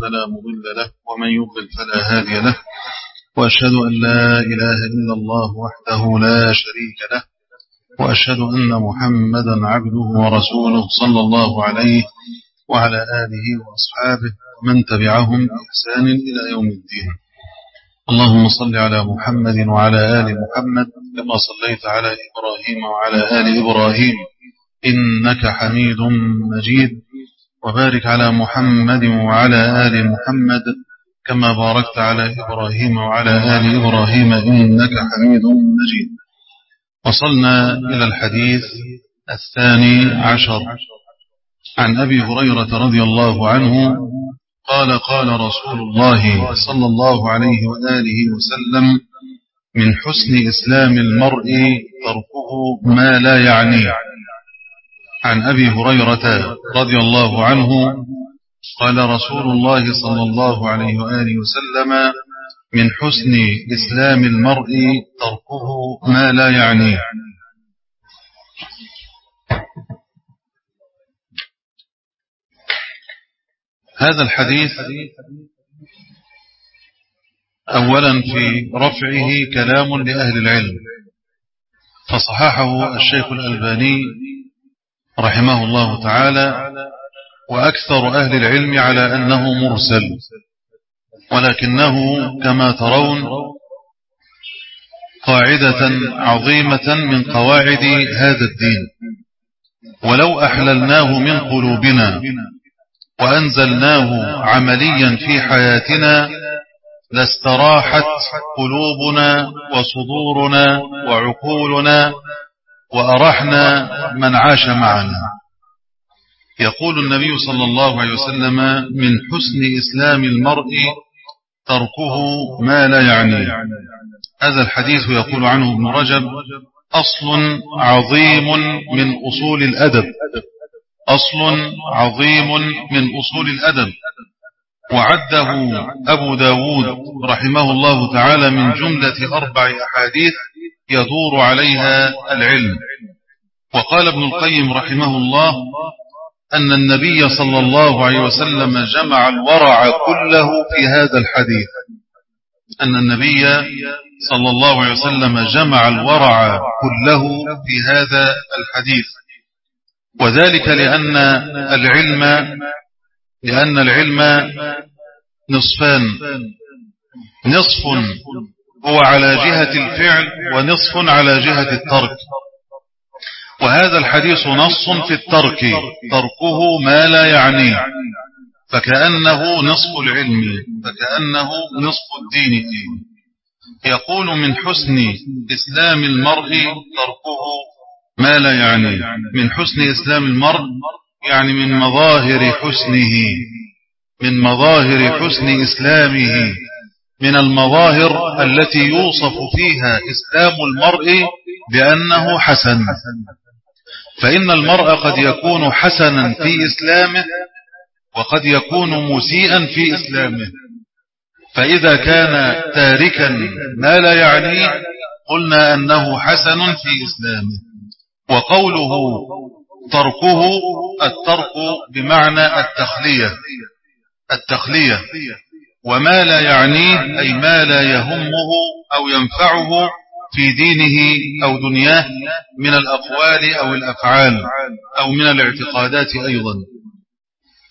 فلا مضل له ومن يضلل فلا هادي له. وأشهد أن لا إله إلا الله وحده لا شريك له وأشهد أن محمدا عبده ورسوله صلى الله عليه وعلى آله وأصحابه ومن تبعهم بإحسان إلى يوم الدين. اللهم صل على محمد وعلى آل محمد كما صليت على إبراهيم وعلى آل إبراهيم إنك حميد مجيد. وبارك على محمد وعلى آل محمد كما باركت على إبراهيم وعلى آل إبراهيم إنك حميد مجيد. وصلنا إلى الحديث الثاني عشر. عن أبي هريرة رضي الله عنه قال قال رسول الله صلى الله عليه وآله وسلم من حسن إسلام المرء تركه ما لا يعنيه. عن أبي هريرة رضي الله عنه قال رسول الله صلى الله عليه وآله وسلم من حسن إسلام المرء تركه ما لا يعنيه. هذا الحديث أولا في رفعه كلام لأهل العلم فصححه الشيخ الألباني رحمه الله تعالى وأكثر أهل العلم على أنه مرسل ولكنه كما ترون قاعدة عظيمة من قواعد هذا الدين. ولو أحللناه من قلوبنا وأنزلناه عمليا في حياتنا لاستراحت قلوبنا وصدورنا وعقولنا وأرحنا من عاش معنا. يقول النبي صلى الله عليه وسلم من حسن إسلام المرء تركه ما لا يعنيه. هذا الحديث يقول عنه ابن رجب أصل عظيم من أصول الأدب. أصل عظيم من أصول الأدب. وعده أبو داود رحمه الله تعالى من جملة أربع أحاديث يدور عليها العلم. وقال ابن القيم رحمه الله أن النبي صلى الله عليه وسلم جمع الورع كله في هذا الحديث. أن النبي صلى الله عليه وسلم جمع الورع كله في هذا الحديث. وذلك لأن العلم لأن العلم نصفان. نصف هو على جهة الفعل ونصف على جهة الترك. وهذا الحديث نص في الترك تركه ما لا يعنيه فكأنه نصف العلم فكأنه نصف الدين يقول من حسن إسلام المرء تركه ما لا يعني. من حسن إسلام المرء يعني من مظاهر حسنه من مظاهر حسن إسلامه. من المظاهر التي يوصف فيها إسلام المرء بأنه حسن. فإن المرء قد يكون حسنا في إسلامه وقد يكون مسيئا في إسلامه. فإذا كان تاركا ما لا يعنيه قلنا أنه حسن في إسلامه. وقوله تركه الترك بمعنى التخلية. التخلية. وما لا يعنيه أي ما لا يهمه أو ينفعه في دينه أو دنياه من الأقوال أو الأفعال أو من الاعتقادات أيضا.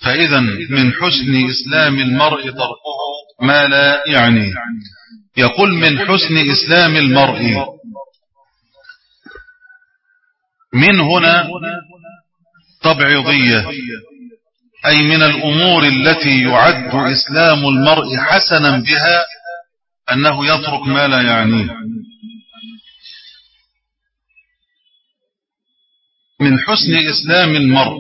فإذا من حسن إسلام المرء تركه ما لا يعنيه يقول من حسن إسلام المرء من هنا تبعضية أي من الأمور التي يعد إسلام المرء حسنا بها أنه يترك ما لا يعنيه. من حسن إسلام المرء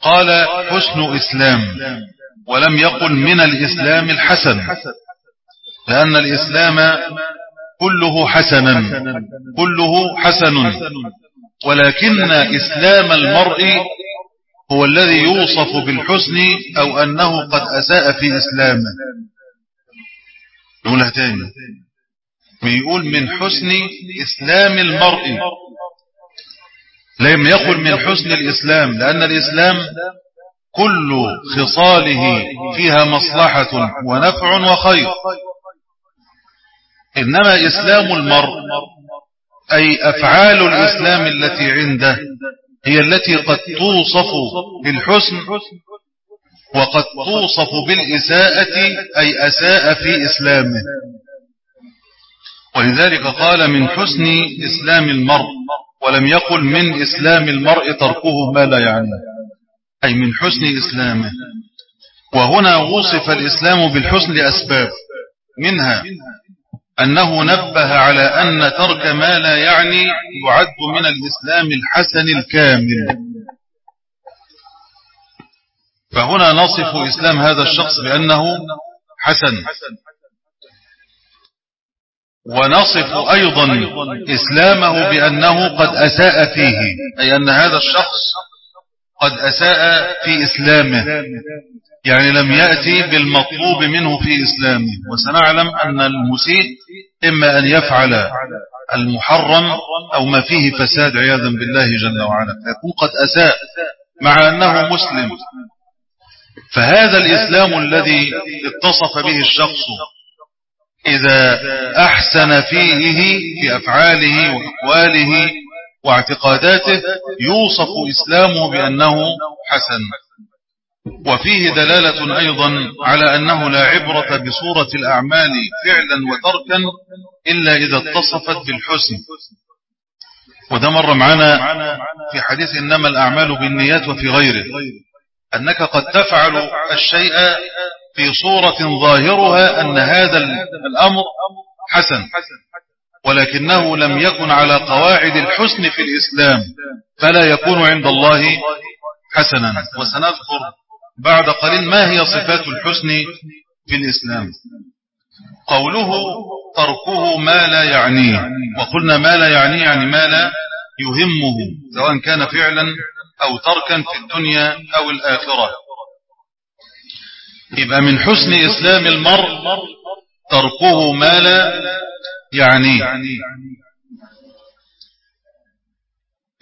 قال حسن إسلام ولم يقل من الإسلام الحسن لأن الإسلام كله حسنا كله حسن ولكن إسلام المرء هو الذي يوصف بالحسن أو أنه قد أساء في إسلامه. نقولها تاني. بيقول من حسن إسلام المرء. لم يقل من حسن الإسلام لأن الإسلام كل خصاله فيها مصلحة ونفع وخير. إنما إسلام المرء أي أفعال الإسلام التي عنده هي التي قد توصف بالحسن وقد توصف بالإساءة أي أساء في إسلامه. ولذلك قال من حسن إسلام المرء ولم يقل من إسلام المرء تركه ما لا يعني أي من حسن إسلامه. وهنا وصف الإسلام بالحسن لأسباب. منها أنه نبه على أن ترك ما لا يعني يعد من الإسلام الحسن الكامل. فهنا نصف إسلام هذا الشخص بأنه حسن. ونصف أيضا إسلامه بأنه قد أساء فيه أي أن هذا الشخص قد أساء في إسلامه يعني لم يأتي بالمطلوب منه في إسلامه. وسنعلم أن المسيء إما أن يفعل المحرم أو ما فيه فساد عياذا بالله جل وعلا. يكون قد أساء مع أنه مسلم. فهذا الإسلام الذي اتصف به الشخص إذا أحسن فيه في أفعاله وأقواله واعتقاداته يوصف إسلامه بأنه حسن. وفيه دلالة أيضا على أنه لا عبرة بصورة الأعمال فعلا وتركا إلا إذا اتصفت بالحسن. وده مر معنا في حديث إنما الأعمال بالنيات وفي غيره أنك قد تفعل الشيء في صورة ظاهرها أن هذا الأمر حسن ولكنه لم يكن على قواعد الحسن في الإسلام فلا يكون عند الله حسنا. وسنذكر بعد قليل ما هي صفات الحسن في الإسلام؟ قوله تركه ما لا يعنيه. وقلنا ما لا يعنيه يعني ما لا يهمه سواء كان فعلا أو تركا في الدنيا أو الآخرة. يبقى من حسن إسلام المرء تركه ما لا يعنيه.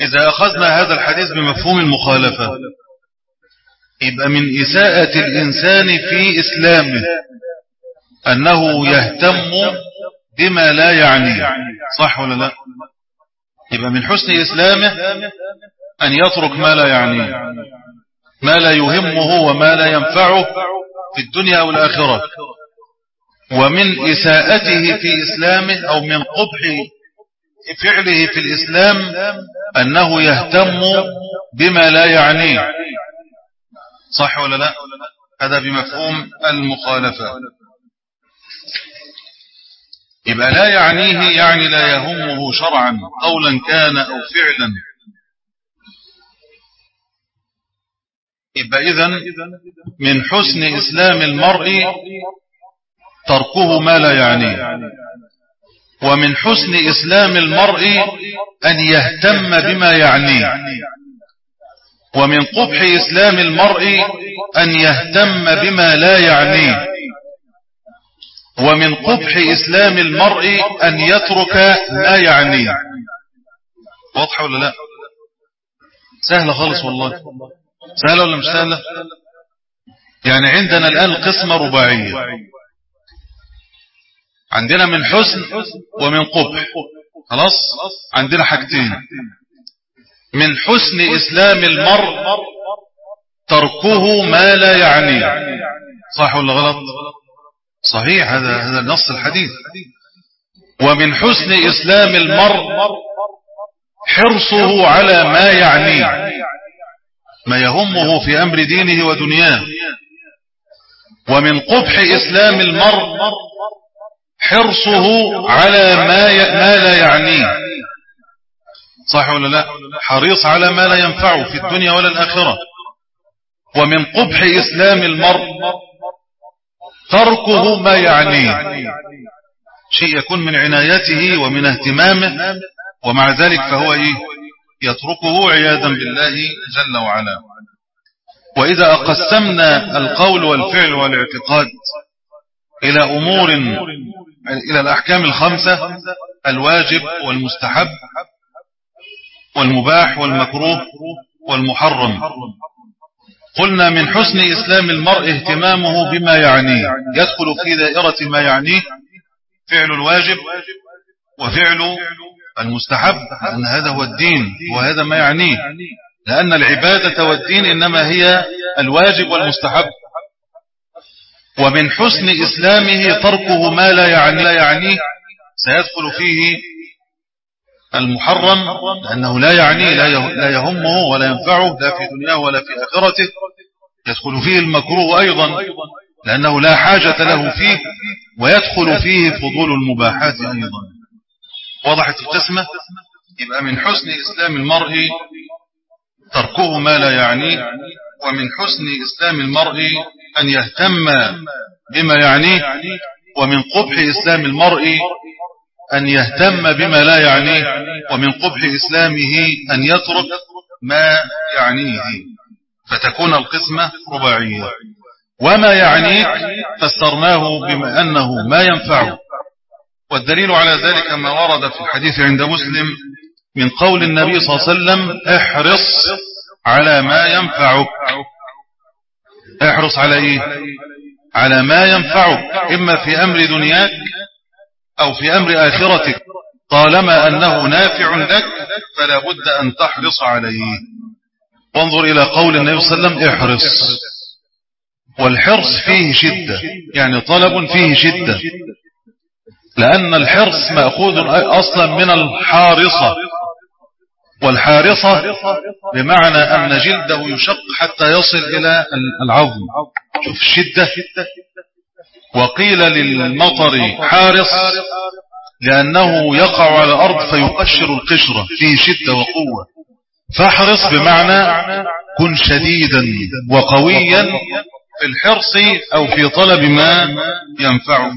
إذا أخذنا هذا الحديث بمفهوم المخالفة يبقى من إساءة الإنسان في إسلامه أنه يهتم بما لا يعني. صح ولا لا؟ يبقى من حسن إسلامه أن يترك ما لا يعنيه ما لا يهمه وما لا ينفعه في الدنيا أو الآخرة ومن إساءته في إسلامه أو من قبح فعله في الإسلام أنه يهتم بما لا يعنيه صح ولا لا؟ هذا بمفهوم المخالفة. يبقى لا يعنيه يعني لا يهمه شرعا قولا كان أو فعلا. يبقى إذن من حسن إسلام المرء تركه ما لا يعنيه. ومن حسن إسلام المرء أن يهتم بما يعنيه. ومن قبح إسلام المرء أن يهتم بما لا يعنيه. ومن قبح إسلام المرء أن يترك ما يعنيه. واضحة ولا لا؟ سهلة خالص والله. سهلة ولا مش سهلة؟ يعني عندنا الآن قسمة رباعية. عندنا من حسن ومن قبح. خلاص؟ عندنا حاجتين. من حسن إسلام المرء تركه ما لا يعنيه. صح ولا غلط؟ صحيح هذا هذا نص الحديث. ومن حسن إسلام المرء حرصه على ما يعنيه ما يهمه في أمر دينه ودنياه. ومن قبح إسلام المرء حرصه على ما ما لا يعنيه. صح ولا لا؟ حريص على ما لا ينفعه في الدنيا ولا الآخرة. ومن قبح إسلام المرء تركه ما يعنيه. شيء يكون من عنايته ومن اهتمامه ومع ذلك فهو إيه؟ يتركه عياذا بالله جل وعلا. وإذا قسمنا القول والفعل والاعتقاد إلى أمور إلى الأحكام الخمسة الواجب والمستحب والمباح والمكروه والمحرم. قلنا من حسن إسلام المرء اهتمامه بما يعنيه. يدخل في دائرة ما يعنيه فعل الواجب وفعل المستحب لأن هذا هو الدين وهذا ما يعنيه. لأن العبادة والدين إنما هي الواجب والمستحب. ومن حسن إسلامه تركه ما لا يعني لا يعنيه سيدخل فيه المحرم لأنه لا يعنيه لا يهمه ولا ينفعه لا في دنياه ولا في آخرته. يدخل فيه المكروه أيضا لأنه لا حاجة له فيه ويدخل فيه فضول المباحات أيضا. وضحت القسمة؟ يبقى من حسن إسلام المرء تركه ما لا يعنيه ومن حسن إسلام المرء أن يهتم بما يعنيه ومن قبح إسلام المرء أن يهتم بما لا يعنيه ومن قبح إسلامه أن يترك ما يعنيه فتكون القسمة رباعية. وما يعنيك فسرناه بما أنه ما ينفعه. والدليل على ذلك ما ورد في الحديث عند مسلم من قول النبي صلى الله عليه وسلم احرص على ما ينفعك. احرص على إيه؟ على ما ينفعك. إما في أمر دنياك أو في أمر آخرتك طالما أنه نافع لك فلا بد أن تحرص عليه. وانظر إلى قول النبي صلى الله عليه وسلم احرص. والحرص فيه شدة يعني طلب فيه شدة. لأن الحرص مأخوذ أصلا من الحارصة. والحارصة بمعنى أن جلده يشق حتى يصل إلى العظم. شوف الشدة. وقيل للمطر حارص لأنه يقع على الأرض فيقشر القشرة فيه شدة وقوة. فاحرص بمعنى كن شديدا وقويا في الحرص أو في طلب ما ينفعك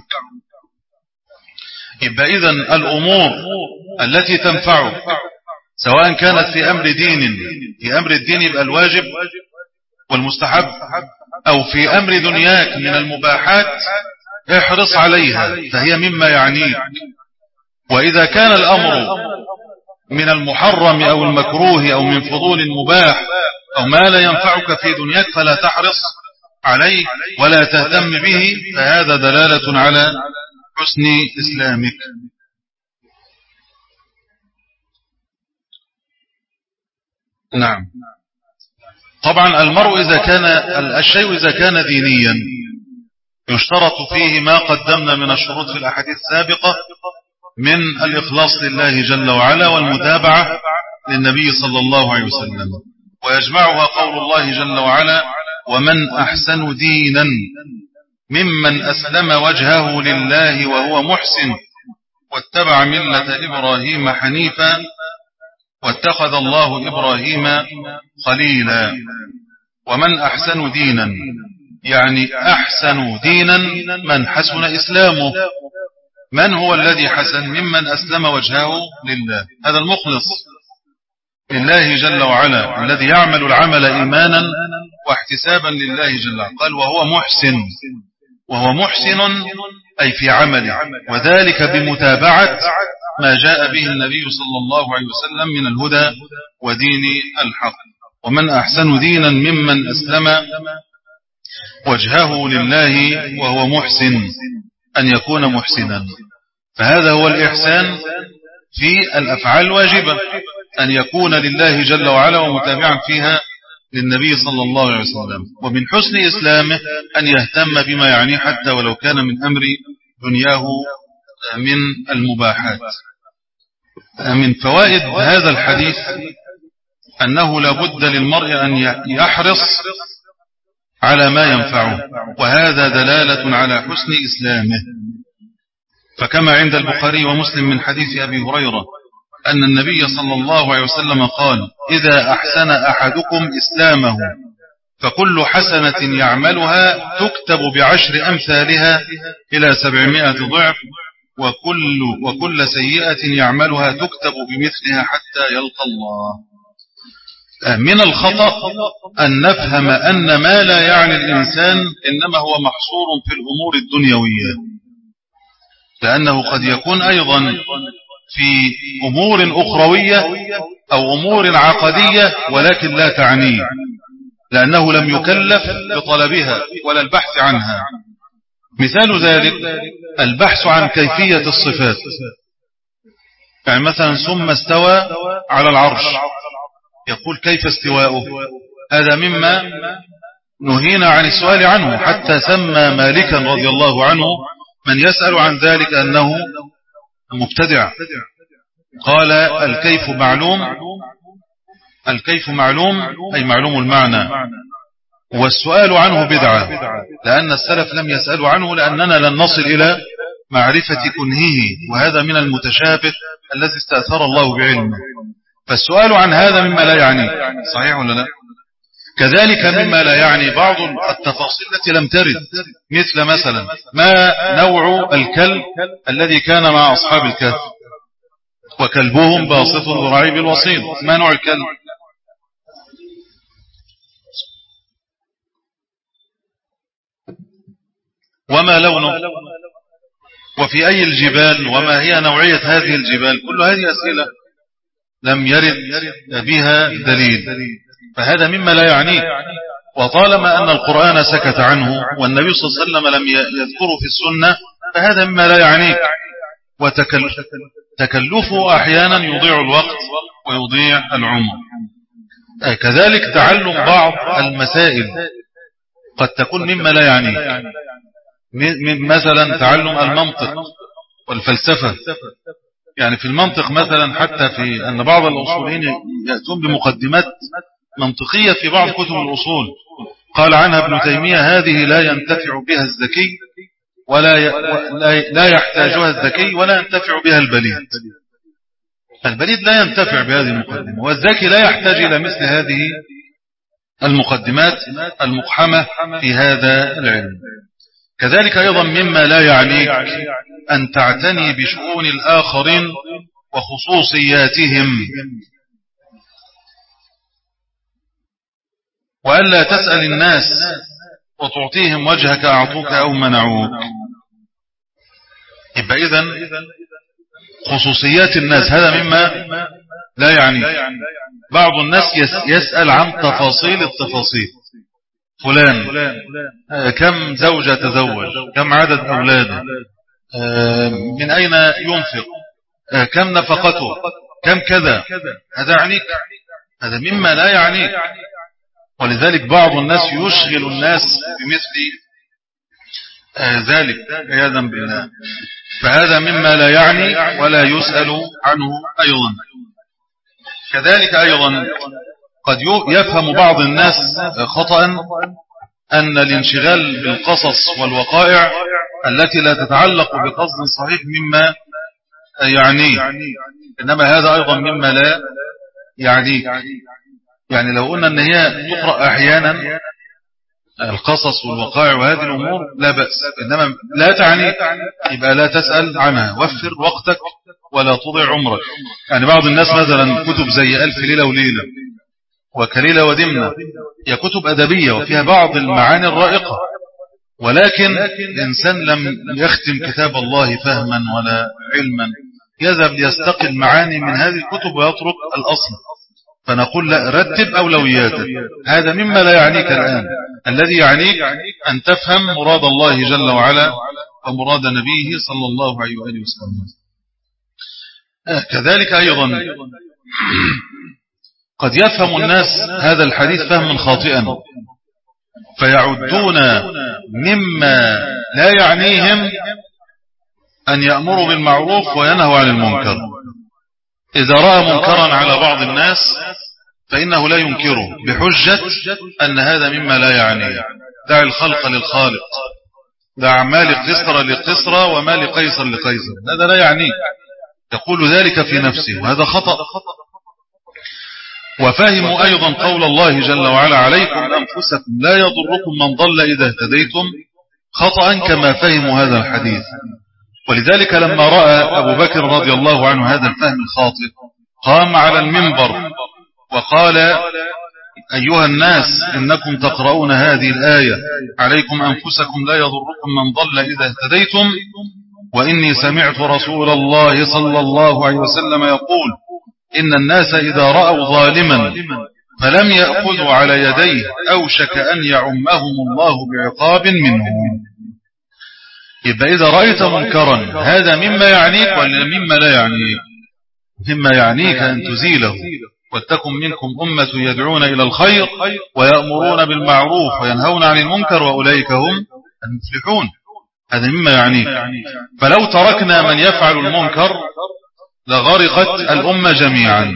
يبقى إذن الأمور التي تنفعك سواء كانت في أمر دين في أمر الدين يبقى الواجب والمستحب. أو في أمر دنياك من المباحات احرص عليها فهي مما يعنيك. وإذا كان الأمر من المحرم أو المكروه أو من فضول مباح أو ما لا ينفعك في دنياك فلا تحرص عليه ولا تهتم به فهذا دلالة على حسن إسلامك. نعم. طبعا المرء إذا كان الشيء إذا كان دينيا يشترط فيه ما قدمنا من الشروط في الأحاديث السابقة من الإخلاص لله جل وعلا والمتابعة للنبي صلى الله عليه وسلم. ويجمعها قول الله جل وعلا ومن أحسن دينا ممن أسلم وجهه لله وهو محسن واتبع ملة إبراهيم حنيفا واتخذ الله إبراهيم خليلا. ومن أحسن دينا؟ يعني أحسن دينا من حسن إسلامه. من هو الذي حسن ممن أسلم وجهه لله؟ هذا المخلص لله جل وعلا الذي يعمل العمل إيمانا واحتسابا لله جل وعلا. قال وهو محسن. وهو محسن أي في عمله. وذلك بمتابعة ما جاء به النبي صلى الله عليه وسلم من الهدى ودين الحق. ومن أحسن دينا ممن أسلم وجهه لله وهو محسن أن يكون محسنا. فهذا هو الإحسان في الأفعال الواجبة أن يكون لله جل وعلا ومتابعا فيها للنبي صلى الله عليه وسلم. ومن حسن إسلامه أن يهتم بما يعنيه حتى ولو كان من أمر دنياه من المباحات. من فوائد هذا الحديث أنه لابد للمرء أن يحرص على ما ينفعه وهذا دلالة على حسن إسلامه. فكما عند البخاري ومسلم من حديث أبي هريرة أن النبي صلى الله عليه وسلم قال إذا أحسن أحدكم إسلامه فكل حسنة يعملها تكتب بعشر أمثالها إلى سبعمائة ضعف وكل, وكل سيئة يعملها تكتب بمثلها حتى يلقى الله. من الخطأ أن نفهم أن ما لا يعني الإنسان إنما هو محصور في الأمور الدنيوية. لأنه قد يكون أيضا في أمور أخروية أو أمور عقدية ولكن لا تعنيه لأنه لم يكلف بطلبها ولا البحث عنها. مثال ذلك البحث عن كيفية الصفات. يعني مثلا ثم استوى على العرش. يقول كيف استواؤه؟ هذا مما نهينا عن السؤال عنه حتى سمى مالكا رضي الله عنه من يسأل عن ذلك أنه مبتدع. قال الكيف معلوم؟ الكيف معلوم أي معلوم المعنى. والسؤال عنه بدعة لأن السلف لم يسألوا عنه لأننا لن نصل إلى معرفة كنهه وهذا من المتشابه الذي استأثر الله بعلمه. فالسؤال عن هذا مما لا يعني صحيح ولا لا؟ كذلك مما لا يعني بعض التفاصيل التي لم ترد مثل مثلا ما نوع الكلب الذي كان مع أصحاب الكهف؟ وكلبهم باسط ذراعي بالوصيد ما نوع الكلب؟ وما لونه؟ وفي أي الجبال؟ وما هي نوعية هذه الجبال؟ كل هذه أسئلة لم يرد بها دليل. فهذا مما لا يعنيه وطالما أن القرآن سكت عنه والنبي صلى الله عليه وسلم لم يذكره في السنة فهذا مما لا يعنيك. وتكلفه أحيانا يضيع الوقت ويضيع العمر. كذلك تعلم بعض المسائل قد تكون مما لا يعنيك مثلا تعلم المنطق والفلسفة. يعني في المنطق مثلا حتى في أن بعض الأصولين يأتون بمقدمات منطقية في بعض كتب الأصول. قال عنها ابن تيمية هذه لا ينتفع بها الذكي ولا لا يحتاجها الذكي ولا ينتفع بها البليد. البليد لا ينتفع بهذه المقدمة والذكي لا يحتاج إلى مثل هذه المقدمات المقحمة في هذا العلم. كذلك أيضا مما لا يعنيك أن تعتني بشؤون الآخرين وخصوصياتهم. وألا تسأل الناس وتعطيهم وجهك أعطوك أو منعوك. يبقى إذن خصوصيات الناس هذا مما لا يعني بعض الناس يسأل عن تفاصيل التفاصيل. فلان. كم زوجة تزوج؟ كم عدد أولاده من أين ينفق؟ كم نفقته؟ كم كذا؟ هذا يعنيك. هذا مما لا يعنيك. ولذلك بعض الناس يشغل الناس بمثل ذلك عياذا بالله. فهذا مما لا يعني ولا يسأل عنه أيضا. كذلك أيضا قد يفهم بعض الناس خطأ أن الانشغال بالقصص والوقائع التي لا تتعلق بقصد صحيح مما يعنيه إنما هذا أيضا مما لا يعنيه يعني لو قلنا أن هي تقرأ أحيانا القصص والوقائع وهذه الأمور لا بأس. إنما لا تعني يبقى لا تسأل عنها. وفر وقتك ولا تضع عمرك. يعني بعض الناس مثلا كتب زي ألف ليلة وليلة. وكليلة ودمنة هي كتب أدبية وفيها بعض المعاني الرائقة. ولكن الإنسان لم يختم كتاب الله فهما ولا علما. يذهب ليستقل معاني من هذه الكتب ويترك الأصل. فنقول لا رتب أولوياتك. هذا مما لا يعنيك الآن. الذي يعنيك أن تفهم مراد الله جل وعلا ومراد نبيه صلى الله عليه وآله وسلم. كذلك أيضا. قد يفهم الناس هذا الحديث فهما خاطئا. فيعدون مما لا يعنيهم أن يأمروا بالمعروف وينهوا عن المنكر. إذا رأى منكرا على بعض الناس فإنه لا ينكره بحجة أن هذا مما لا يعنيه دع الخلق للخالق دع ما لقصر لقصر وما لقيصر لقيصر. هذا لا يعنيه يقول ذلك في نفسه وهذا خطأ. وفهموا أيضا قول الله جل وعلا عليكم. أنفسكم لا يضركم من ضل إذا اهتديتم. خطأ كما فهموا هذا الحديث. ولذلك لما رأى أبو بكر رضي الله عنه هذا الفهم الخاطئ قام على المنبر وقال أيها الناس إنكم تقرؤون هذه الآية. عليكم أنفسكم لا يضركم من ضل إذا اهتديتم. وإني سمعت رسول الله صلى الله عليه وسلم يقول إن الناس إذا رأوا ظالما فلم يأخذوا على يديه أوشك أن يعمهم الله بعقاب منه يبقى إذا رأيت منكرا هذا مما يعنيك ولا مما لا يعنيك؟ مما يعنيك أن تزيله. وتكن منكم أمة يدعون إلى الخير ويأمرون بالمعروف وينهون عن المنكر وأولئك هم المفلحون. هذا مما يعنيك. فلو تركنا من يفعل المنكر لغرقت الأمة جميعا.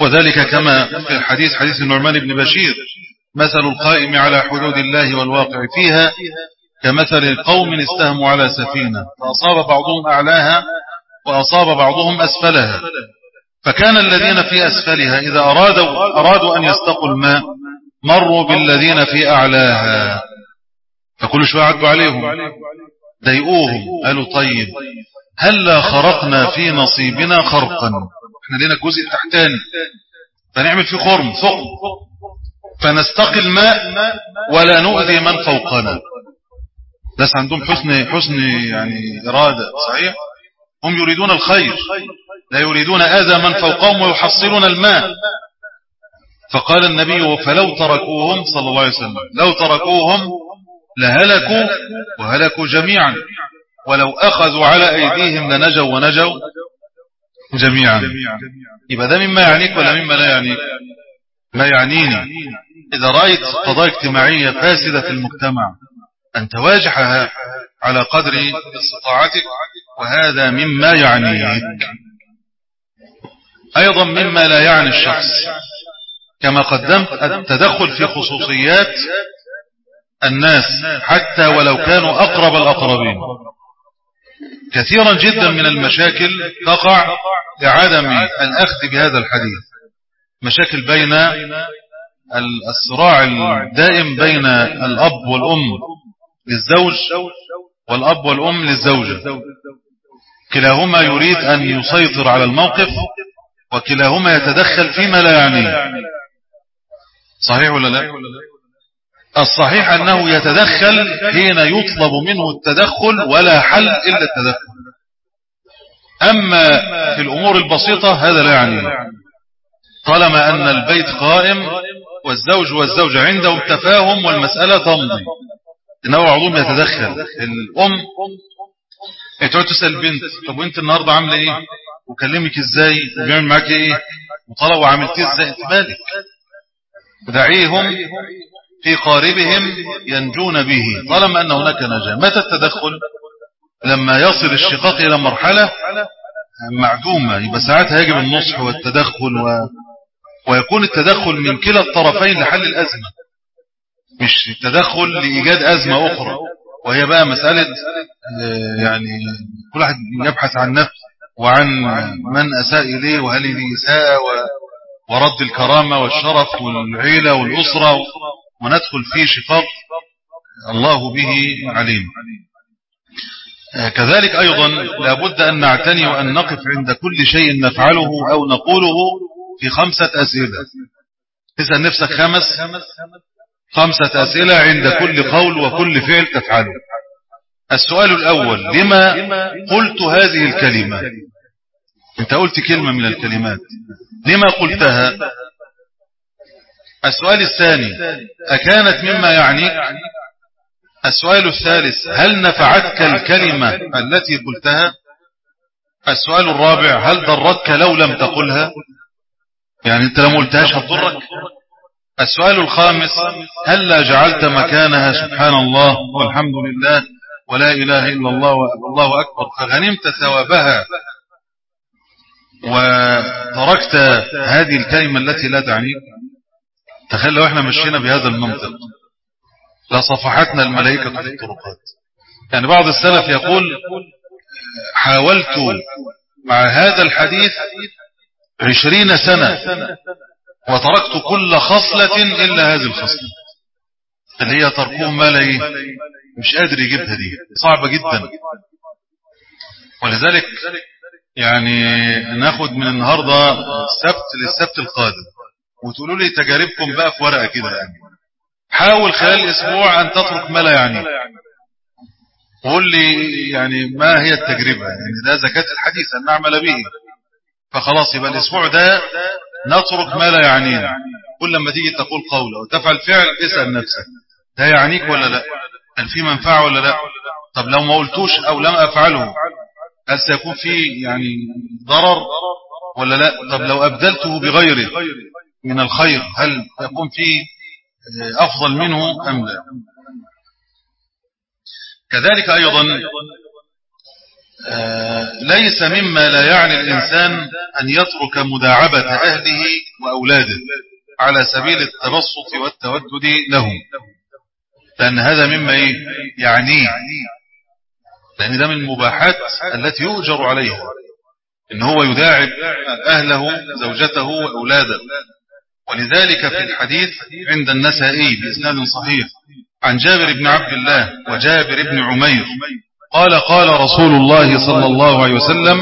وذلك كما في الحديث حديث النعمان بن بشير مثل القائم على حدود الله والواقع فيها كمثل قوم استهموا على سفينة فأصاب بعضهم أعلاها وأصاب بعضهم أسفلها. فكان الذين في أسفلها إذا أرادوا, أرادوا أن يستقوا الماء مروا بالذين في أعلاها. فكل شوية عدوا عليهم. ضايقوهم قالوا طيب. هلا خرقنا في نصيبنا خرقا. إحنا لنا الجزء التحتاني فنعمل فيه خرم ثقب فنستقي الماء ولا نؤذي من فوقنا. بس عندهم حسن حسن يعني إرادة صحيح؟ هم يريدون الخير. لا يريدون أذى من فوقهم ويحصلون الماء. فقال النبي فلو تركوهم صلى الله عليه وسلم لو تركوهم لهلكوا وهلكوا جميعا. ولو أخذوا على أيديهم لنجوا ونجوا جميعا. يبقى ده مما يعنيك ولا مما لا يعنيك؟ لا يعنيني. إذا رأيت قضايا اجتماعية فاسدة في المجتمع أن تواجهها على قدر استطاعتك وهذا مما يعنيك. أيضا مما لا يعني الشخص. كما قدمت التدخل في خصوصيات الناس حتى ولو كانوا أقرب الأقربين. كثيرا جدا من المشاكل تقع لعدم الأخذ بهذا الحديث. مشاكل بين الصراع الدائم بين الأب والأم للزوج والأب والأم للزوجة. كلاهما يريد أن يسيطر على الموقف وكلاهما يتدخل فيما لا يعنيه. صحيح ولا لا؟ الصحيح أنه يتدخل حين يطلب منه التدخل ولا حل إلا التدخل. أما في الأمور البسيطة هذا لا يعني. طالما أن البيت قائم والزوج والزوجة عندهم تفاهم والمسألة تمضي. إنه بعضهم يتدخل. الأم تقعد تسأل البنت طب وأنت النهاردة عاملة إيه؟ وكلمك إزاي؟ وبيعمل معاك إيه؟ وطلب وعملتيه إزاي؟ انت مالك؟ دعيهم في قاربهم ينجون به. طالما أن هناك نجاة. متى التدخل؟ لما يصل الشقاق إلى مرحلة معدومة. يبقى ساعتها يجب النصح والتدخل و... ويكون التدخل من كلا الطرفين لحل الأزمة. مش التدخل لإيجاد أزمة أخرى. وهي بقى مسألة آه، يعني كل واحد يبحث عن نفسه وعن من أساء إليه وهل إليه إساءة ورد الكرامة والشرف والعيلة والأسرة. وندخل في شقاق الله به عليم. آه، كذلك أيضا لابد أن نعتني وأن نقف عند كل شيء نفعله أو نقوله في خمسة أسئلة. تسأل نفسك خمس؟ خمسة أسئلة عند كل قول وكل فعل تفعله. السؤال الأول لما قلت هذه الكلمة؟ أنت قلت كلمة من الكلمات. لما قلتها؟ السؤال الثاني أكانت مما يعنيك؟ السؤال الثالث هل نفعتك الكلمة التي قلتها؟ السؤال الرابع هل ضرتك لو لم تقلها؟ يعني أنت لم قلتهاش هتضرك السؤال الخامس هل لا جعلت مكانها سبحان الله والحمد لله ولا إله إلا الله والله أكبر فغنمت ثوابها وتركت هذه الكلمة التي لا تعنيك؟ تخيل لو إحنا مشينا بهذا المنطق لصفحتنا الملائكة في الطرقات. يعني بعض السلف يقول حاولت مع هذا الحديث عشرين سنة وتركت كل خصلة إلا هذه الخصلة. اللي هي تركوه لا مش قادر يجيبها دي صعبة جدا. ولذلك يعني ناخد من النهاردة السبت للسبت القادم. وتقولوا لي تجاربكم بقى في ورقة كده يعني. حاول خلال أسبوع أن تترك ما لا يعني. قول لي يعني ما هي التجربة؟ يعني ده زكاة الحديث أن نعمل به. فخلاص يبقى الأسبوع ده نترك ما لا يعنينا كل لما تيجي تقول قول أو تفعل فعل اسأل نفسك. ده يعنيك ولا لا؟ هل في منفعة ولا لا؟ طب لو ما قلتوش أو لم أفعله هل سيكون فيه يعني ضرر ولا لا؟ طب لو أبدلته بغيره من الخير هل يكون فيه أفضل منه أم لا؟ كذلك أيضا آه، ليس مما لا يعني الإنسان أن يترك مداعبة أهله وأولاده على سبيل التبسط والتودد لهم. لأن هذا مما يعنيه لأن ده من المباحات التي يؤجر عليها إن هو يداعب أهله زوجته وأولاده. ولذلك في الحديث عند النسائي بإسناد صحيح عن جابر بن عبد الله وجابر بن عمير قال قال رسول الله صلى الله عليه وسلم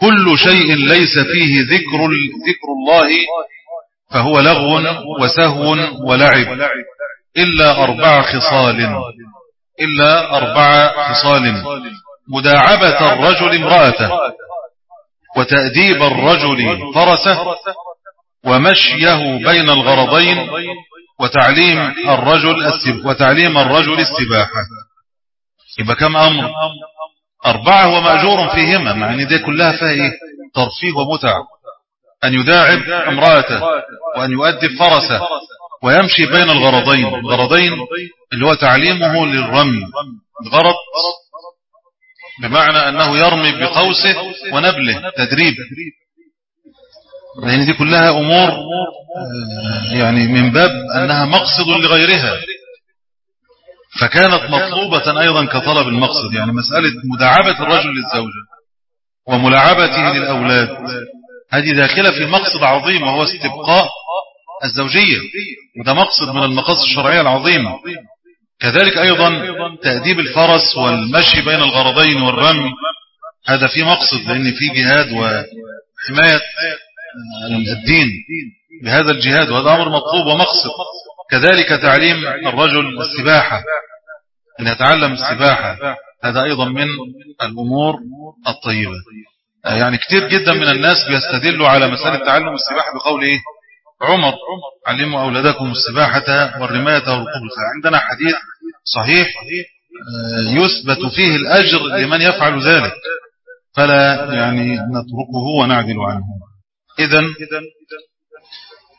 كل شيء ليس فيه ذكر ذكر الله فهو لغو وسهو ولعب إلا أربع خصال إلا أربع خصال مداعبة الرجل امرأته وتأديب الرجل فرسه ومشيه بين الغرضين وتعليم الرجل وتعليم الرجل السباحة. يبقى كم أمر؟ أربعة ومأجور فيهما مع أن دي كلها فيها إيه؟ ترفيه ومتع أن يداعب امرأته وأن يؤدب فرسه ويمشي بين الغرضين. الغرضين اللي هو تعليمه للرمي. الغرض بمعنى أنه يرمي بقوسه ونبله تدريب. لأن دي كلها أمور آه، يعني من باب أنها مقصد لغيرها. فكانت مطلوبة أيضا كطلب المقصد يعني مسألة مداعبة الرجل للزوجة وملاعبته للأولاد. هذه داخلة في مقصد عظيم وهو استبقاء الزوجية وده مقصد من المقاصد الشرعية العظيمة. كذلك أيضا تأديب الفرس والمشي بين الغرضين والرمي هذا في مقصد لأن في جهاد وحماية الدين بهذا الجهاد وهذا أمر مطلوب ومقصد. كذلك تعليم الرجل السباحة أن يتعلم السباحة. هذا أيضا من الأمور الطيبة. يعني كتير جدا من الناس بيستدلوا على مسألة تعلم السباحة بقول إيه؟ عمر علموا أولادكم السباحة والرماية والركوب عندنا حديث صحيح آه، يثبت فيه الأجر لمن يفعل ذلك. فلا يعني نتركه ونعدل عنه. إذا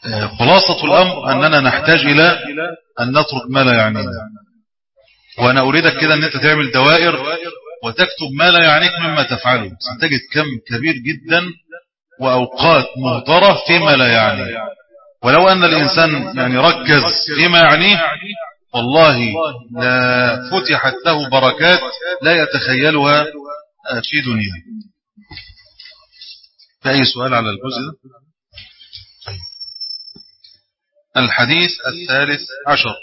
آه، خلاصة الأمر أننا نحتاج إلى أن نترك ما لا يعنينا. وأنا أريدك كده أن أنت تعمل دوائر وتكتب ما لا يعنيك مما تفعله. ستجد كم كبير جدا وأوقات مهدرة فيما لا يعني. ولو أن الإنسان يعني ركز فيما يعنيه والله لا فتحت له بركات لا يتخيلها في دنيا في سؤال على الجزء الحديث الثالث عشر.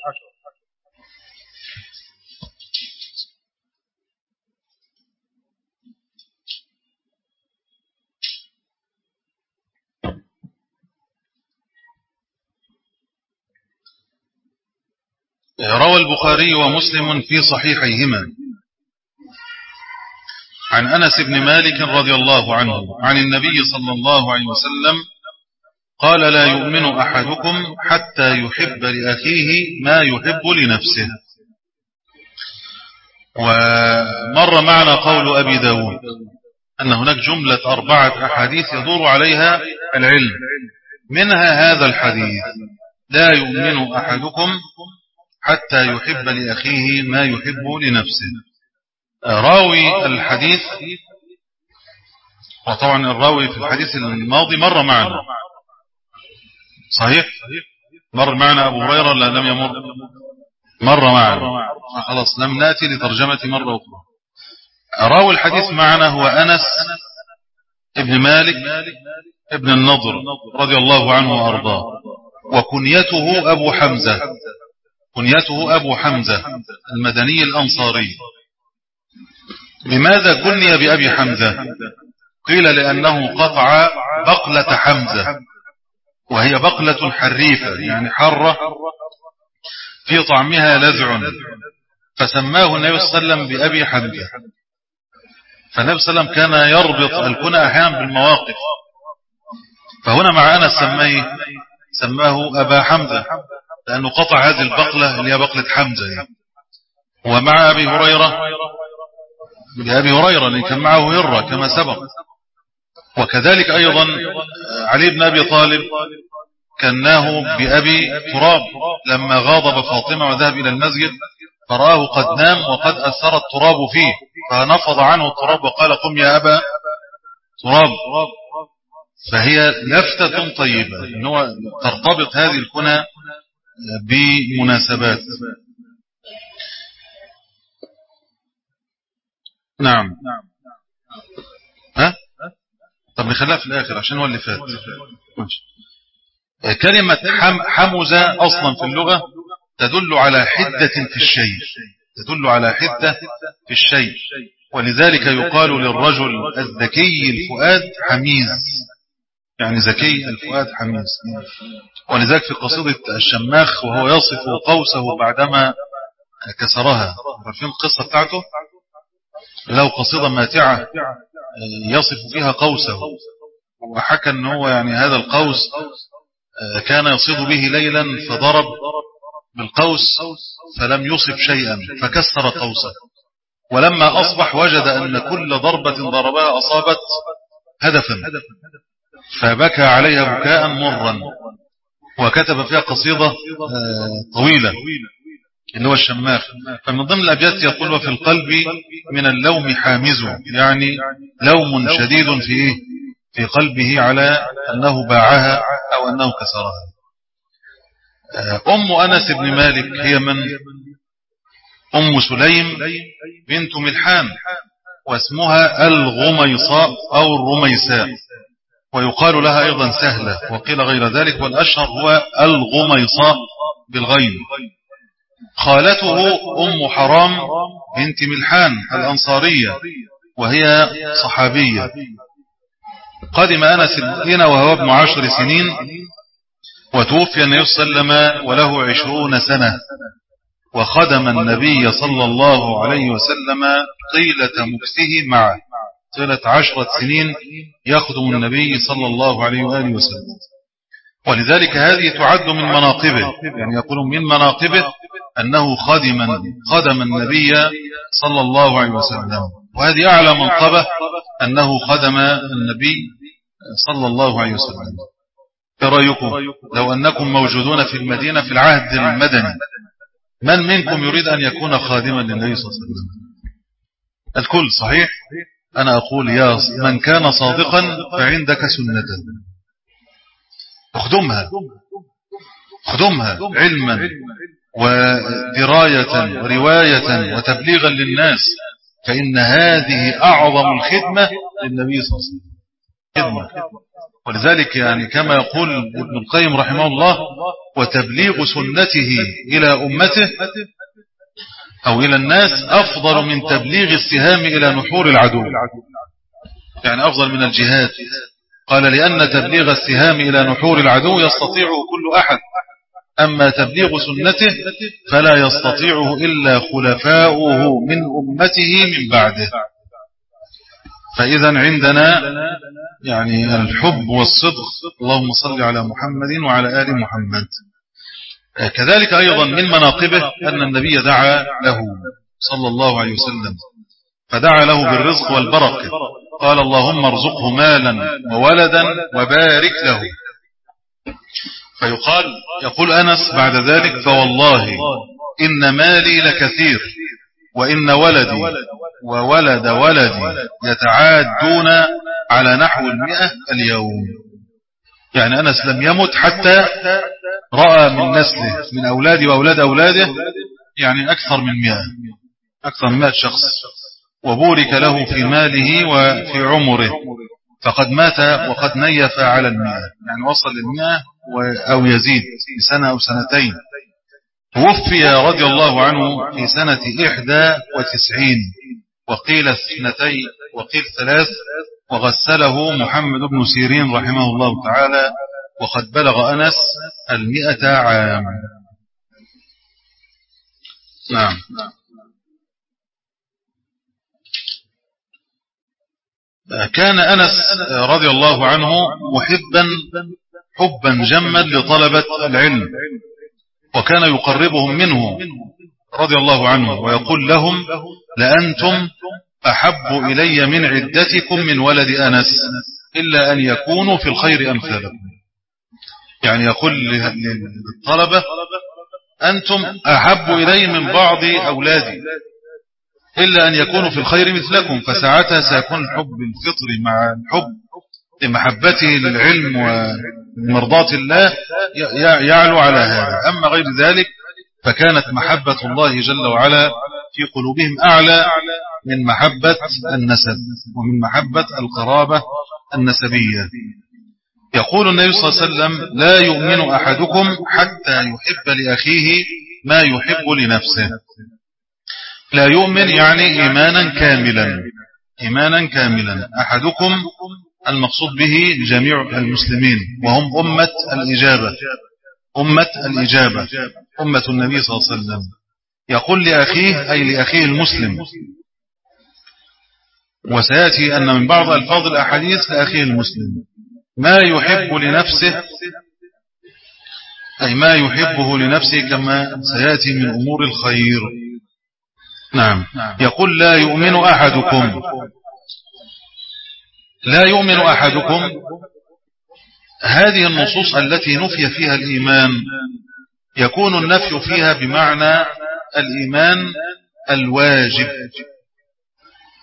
روى البخاري ومسلم في صحيحيهما. عن أنس بن مالك رضي الله عنه عن النبي صلى الله عليه وسلم قال لا يؤمن أحدكم حتى يحب لأخيه ما يحب لنفسه. ومر معنا قول أبي داود أن هناك جملة أربعة أحاديث يدور عليها العلم. منها هذا الحديث لا يؤمن أحدكم حتى يحب لأخيه ما يحب لنفسه. راوي الحديث وطبعا الراوي في الحديث الماضي مر معنا. صحيح؟ مر معنا أبو هريرة لا لم يمر. مر معنا. خلاص لم نأتي لترجمة مرة أخرى. راوي الحديث معنا هو أنس ابن مالك ابن النضر رضي الله عنه وأرضاه. وكنيته أبو حمزة. كنيته أبو حمزة المدني الأنصاري. لماذا كني بأبي حمزة؟ قيل لأنه قطع بقلة حمزة. وهي بقلة حريفة يعني حرة في طعمها لذع. فسماه النبي صلى الله عليه وسلم بأبي حمزة. فالنبي صلى الله عليه وسلم كان يربط الكنى أحيانا بالمواقف. فهنا مع أنس سميه سماه أبا حمزة لأنه قطع هذه البقلة اللي هي بقلة حمزة. ومع أبي هريرة لأبي هريرة لأن كان معه هرة كما سبق. وكذلك أيضا علي بن أبي طالب كناه بأبي تراب. لما غاضب فاطمة وذهب إلى المسجد فرآه قد نام وقد أثر التراب فيه فنفض عنه التراب وقال قم يا أبا تراب. فهي لفتة طيبة ترتبط هذه الكنى بمناسبات. نعم. ها؟ طب نخليها في الآخر عشان هو اللي فات. كلمة حمزة أصلا في اللغة تدل على حدة في الشيء. تدل على حدة في الشيء. ولذلك يقال للرجل الذكي الفؤاد حميز. يعني ذكي الفؤاد حميز. ولذلك في قصيدة الشماخ وهو يصف قوسه بعدما كسرها. عارفين القصة بتاعته؟ له قصيدة ماتعة يصف فيها قوسه. وحكى إن هو يعني هذا القوس كان يصيد به ليلا فضرب بالقوس فلم يصب شيئا فكسر قوسه. ولما أصبح وجد أن كل ضربة ضربها أصابت هدفا فبكى عليها بكاء مرا وكتب فيها قصيدة طويلة. اللي هو الشماخ فمن ضمن الأبيات يقول وفي القلب من اللوم حامز يعني لوم شديد في في قلبه على أنه باعها أو أنه كسرها. أم أنس بن مالك هي من؟ أم سليم بنت ملحان واسمها الغميصاء أو الرميساء. ويقال لها أيضا سهلة وقيل غير ذلك والأشهر هو الغميصاء بالغين. خالته أم حرام بنت ملحان الأنصارية وهي صحابية. قدم أنس المدينة وهو ابن عشر سنين وتوفي النبي صلى الله عليه وسلم وله عشرون سنة. وخدم النبي صلى الله عليه وسلم طيلة مكسه معه طيلة عشرة سنين يخدم النبي صلى الله عليه وآله وسلم. ولذلك هذه تعد من مناقبه يعني يقول من مناقبه أنه خدم خدم النبي صلى الله عليه وسلم. وهذه أعلى منقبة أنه خدم النبي صلى الله عليه وسلم. رأيكم؟ لو أنكم موجودون في المدينة في العهد المدني من منكم يريد أن يكون خادما للنبي صلى الله عليه وسلم؟ الكل صحيح؟ أنا أقول يا من كان صادقا فعندك سنة. اخدمها. اخدمها علما. ودراية ورواية وتبليغا للناس فإن هذه أعظم الخدمة للنبي صلى الله عليه وسلم. خدمة ولذلك يعني كما يقول ابن القيم رحمه الله وتبليغ سنته إلى أمته أو إلى الناس أفضل من تبليغ السهام إلى نحور العدو. يعني أفضل من الجهاد. قال لأن تبليغ السهام إلى نحور العدو يستطيعه كل أحد. أما تبليغ سنته فلا يستطيعه إلا خلفاؤه من أمته من بعده. فإذا عندنا يعني الحب والصدق اللهم صل على محمد وعلى آل محمد. كذلك أيضا من مناقبه أن النبي دعا له صلى الله عليه وسلم فدعا له بالرزق والبركة. قال اللهم ارزقه مالا وولدا وبارك له. فيقال يقول أنس بعد ذلك فوالله إن مالي لكثير وإن ولدي وولد ولدي يتعادون على نحو المئة اليوم. يعني أنس لم يمت حتى رأى من نسله من أولادي وأولاد أولاده يعني أكثر من مئة أكثر من مئة شخص. وبورك له في ماله وفي عمره. فقد مات وقد نيف على المئة يعني وصل للمئة أو يزيد بسنة أو سنتين. توفي رضي الله عنه في سنة إحدى وتسعين وقيل اثنتي وقيل ثلاث وغسله محمد بن سيرين رحمه الله تعالى وقد بلغ أنس المئة عام. نعم. كان أنس رضي الله عنه محبا حبا جما لطلبة العلم. وكان يقربهم منه رضي الله عنه ويقول لهم لأنتم أحب إلي من عدتكم من ولد أنس إلا أن يكونوا في الخير أمثالكم. يعني يقول للطلبة أنتم أحب إلي من بعض أولادي إلا أن يكونوا في الخير مثلكم. فساعتها سيكون الحب الفطري مع الحب. لمحبته للعلم ومرضاة الله يعلو على هذا. أما غير ذلك فكانت محبة الله جل وعلا في قلوبهم أعلى من محبة النسب ومن محبة القرابة النسبية. يقول النبي صلى الله عليه وسلم لا يؤمن أحدكم حتى يحب لأخيه ما يحب لنفسه. لا يؤمن يعني إيمانا كاملا. إيمانا كاملا. أحدكم المقصود به جميع المسلمين وهم أمة الإجابة. أمة الإجابة. أمة النبي صلى الله عليه وسلم. يقول لأخيه أي لأخيه المسلم. وسيأتي أن من بعض ألفاظ الأحاديث لأخيه المسلم. ما يحب لنفسه أي ما يحبه لنفسه كما سيأتي من أمور الخير. نعم. يقول لا يؤمن أحدكم. لا يؤمن أحدكم. هذه النصوص التي نفي فيها الإيمان يكون النفي فيها بمعنى الإيمان الواجب.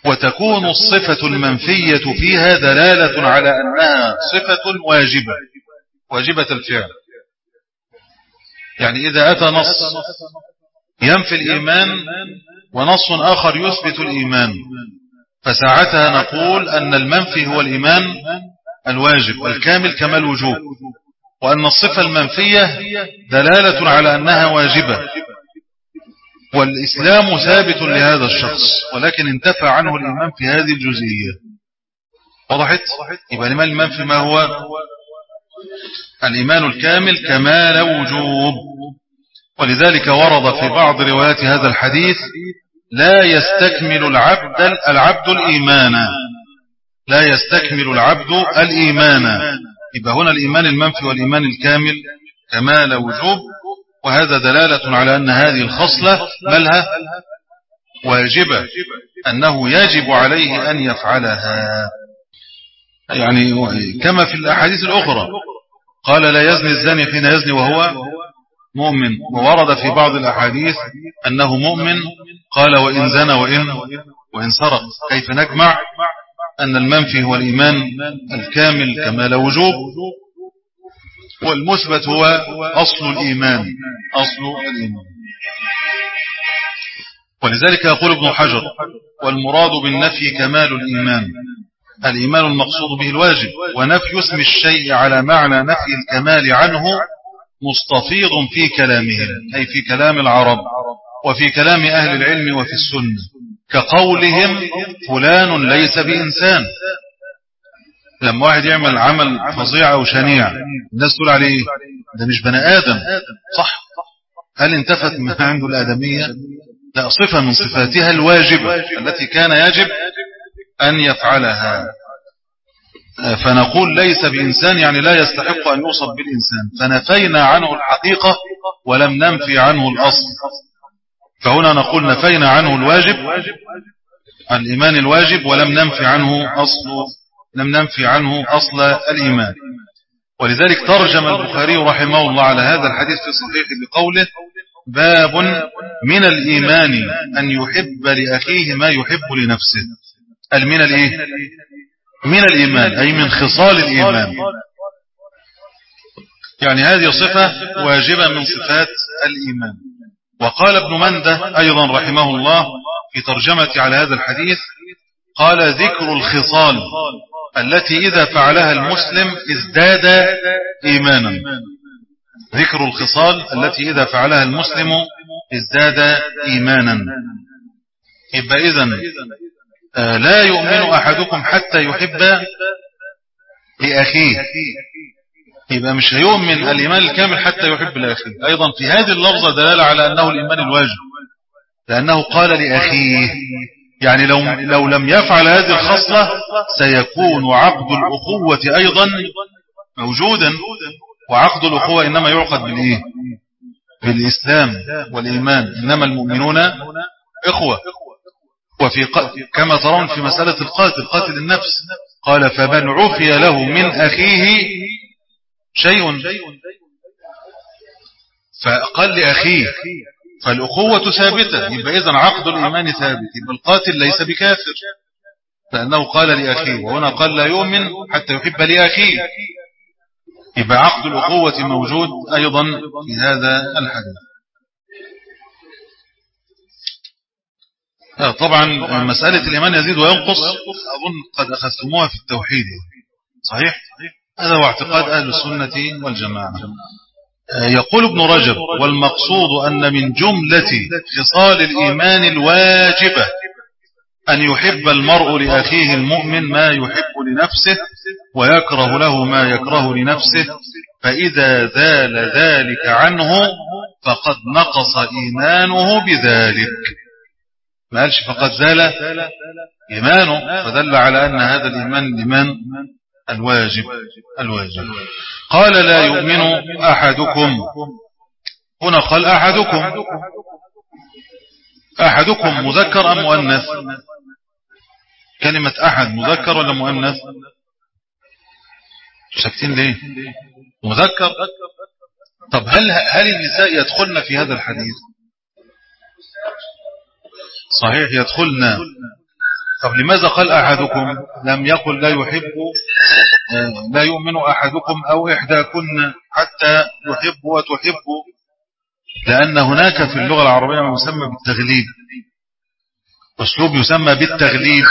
وتكون الصفة المنفية فيها دلالة على أنها صفة واجبة واجبة الفعل. يعني إذا أتى نص ينفي الإيمان ونص آخر يثبت الإيمان. فساعتها نقول أن المنفي هو الإيمان الواجب الكامل كمال وجوب وأن الصفة المنفية دلالة على أنها واجبة والإسلام ثابت لهذا الشخص ولكن انتفى عنه الإيمان في هذه الجزئية. وضحت؟ يبقى الإيمان المنفي ما هو؟ الإيمان الكامل كمال وجوب. ولذلك ورد في بعض روايات هذا الحديث لا يستكمل العبد العبد الإيمان. لا يستكمل العبد الإيمان. يبقى هنا الإيمان المنفي والإيمان الكامل كمال وجوب وهذا دلالة على أن هذه الخصلة ملها واجبة أنه يجب عليه أن يفعلها. يعني كما في الأحاديث الأخرى قال لا يزني الزاني حين يزني وهو مؤمن. وورد في بعض الأحاديث أنه مؤمن. قال وإن زنى وإن, وإن سرق. كيف نجمع أن المنفي هو الإيمان الكامل كمال وجوب؟ والمثبت هو أصل الإيمان. أصل الإيمان. ولذلك يقول ابن حجر والمراد بالنفي كمال الإيمان. الإيمان المقصود به الواجب. ونفي اسم الشيء على معنى نفي الكمال عنه مستفيض في كلامهم أي في كلام العرب وفي كلام أهل العلم وفي السنة. كقولهم فلان ليس بإنسان. لما واحد يعمل عمل فظيع أو شنيع الناس تقول عليه ده مش بني آدم. صح. هل انتفت ما عنده الآدمية؟ لا صفة من صفاتها الواجبة التي كان يجب أن يفعلها. فنقول ليس بإنسان يعني لا يستحق أن يوصف بالإنسان. فنفينا عنه الحقيقة ولم ننفي عنه الأصل. فهنا نقول نفينا عنه الواجب الإيمان الواجب ولم ننفي عنه أصل لم ننفي عنه أصل الإيمان. ولذلك ترجم البخاري رحمه الله على هذا الحديث في صحيح بقوله باب من الإيمان أن يحب لأخيه ما يحب لنفسه. من الإيه من الإيمان أي من خصال الإيمان. يعني هذه صفة واجبة من صفات الإيمان. وقال ابن مندة أيضا رحمه الله في ترجمة على هذا الحديث قال ذكر الخصال التي إذا فعلها المسلم ازداد إيمانا. ذكر الخصال التي إذا فعلها المسلم ازداد إيمانا. يبقى إذن لا يؤمن أحدكم حتى يحب لأخيه. يبقى مش هيؤمن الإيمان الكامل حتى يحب لأخيه. أيضا في هذه اللفظة دلالة على أنه الإيمان الواجب لأنه قال لأخيه يعني لو, لو لم يفعل هذه الخصلة سيكون عقد الأخوة أيضا موجودا وعقد الأخوة إنما يعقد بالإيه؟ بالإسلام والإيمان. إنما المؤمنون إخوة. وفي كما ترون في مسألة القاتل قاتل النفس. قال فمن عفي له من أخيه شيء. فقال لأخيه فالأخوة ثابتة. يبقى إذن عقد الإيمان ثابت يبقى القاتل ليس بكافر. لأنه قال لأخيه وهنا قال لا يؤمن حتى يحب لأخيه. يبقى عقد الأخوة موجود أيضا في هذا الحديث آه، طبعا مسألة الإيمان يزيد وينقص. أظن قد أخذتموها في التوحيد. صحيح؟ هذا هو اعتقاد أهل السنة والجماعة. آه، يقول ابن رجب والمقصود أن من جملة خصال الإيمان الواجبة أن يحب المرء لأخيه المؤمن ما يحب لنفسه ويكره له ما يكره لنفسه فإذا زال ذلك عنه فقد نقص إيمانه بذلك. ما قالش فقد زال إيمانه فدل على أن هذا الإيمان الإيمان الواجب الواجب. قال لا يؤمن أحدكم. هنا قال أحدكم. أحدكم مذكر أم مؤنث؟ كلمة أحد مذكر ولا مؤنث؟ ساكتين ليه؟ مذكر. طب هل هل النساء يدخلن في هذا الحديث؟ صحيح يدخلن طب لماذا قال أحدكم لم يقل لا يحب لا يؤمن أحدكم أو إحداكن حتى يحب وتحب؟ لأن هناك في اللغة العربية ما يسمى بالتغليب. أسلوب يسمى بالتغليب.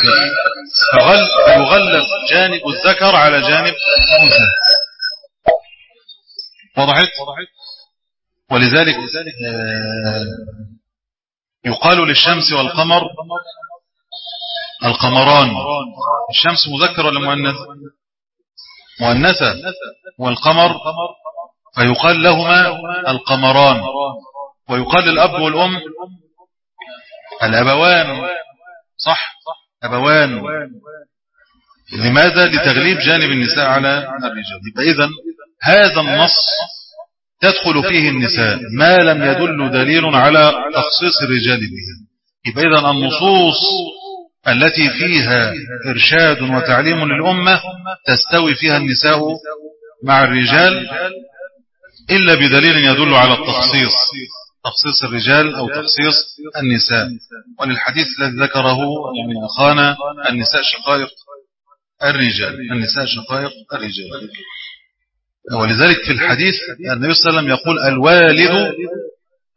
فيغلب جانب الذكر على جانب الأنثى. وضحت ولذلك آه، يقال للشمس والقمر القمران. الشمس مذكر ولا مؤنث مؤنثة. والقمر فيقال لهما القمران. ويقال للأب والأم الأبوان. صح؟ أبوان. لماذا؟ لتغليب جانب النساء على الرجال إذن هذا النص تدخل فيه النساء ما لم يدل دليل على تخصيص الرجال بها يبقى النصوص التي فيها إرشاد وتعليم للأمة تستوي فيها النساء مع الرجال إلا بدليل يدل على التخصيص تخصيص الرجال أو تخصيص النساء. وللحديث الذي ذكره يعني أخانا النساء شقائق الرجال النساء شقائق الرجال. ولذلك في الحديث النبي صلى الله عليه وسلم يقول الوالد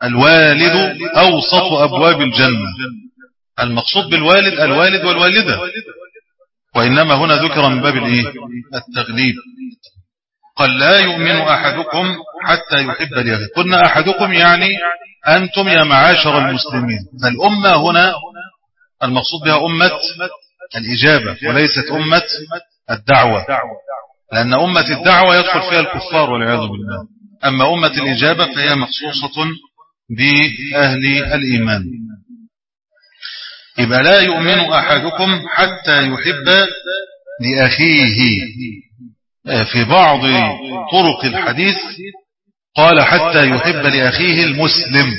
الوالد أوسط أبواب الجنة. المقصود بالوالد الوالد والوالدة. وإنما هنا ذكر من باب الإيه؟ التغليب. قال لا يؤمن أحدكم حتى يحب لأخيه. قلنا أحدكم يعني أنتم يا معاشر المسلمين. فالأمة هنا المقصود بها أمة الإجابة وليست أمة الدعوة. لأن أمة الدعوة يدخل فيها الكفار والعياذ بالله. أما أمة الإجابة فهي مخصوصة بأهل الإيمان. يبقى لا يؤمن أحدكم حتى يحب لأخيه. في بعض طرق الحديث قال حتى يحب لأخيه المسلم.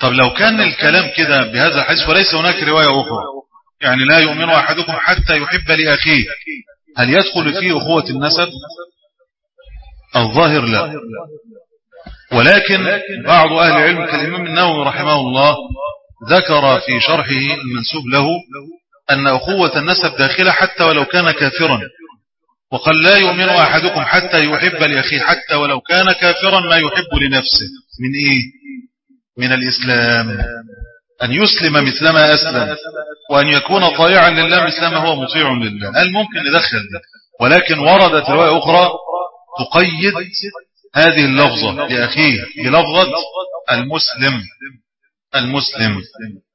طب لو كان الكلام كده بهذا الحديث وليس هناك رواية أخرى يعني لا يؤمن أحدكم حتى يحب لأخيه. هل يدخل فيه أخوة النسب؟ الظاهر لا. ولكن بعض أهل العلم كالإمام النووي رحمه الله ذكر في شرحه المنسوب له أن أخوة النسب داخلة حتى ولو كان كافرا. وقال لا يؤمن أحدكم حتى يحب لأخيه حتى ولو كان كافرا ما يحب لنفسه. من إيه؟ من الإسلام. أن يسلم مثلما أسلم وأن يكون طائعا لله مثلما هو مطيع لله. هل ممكن ندخل ده؟ ولكن وردت رواية أخرى تقيد هذه اللفظة لأخيه بلفظة المسلم. المسلم.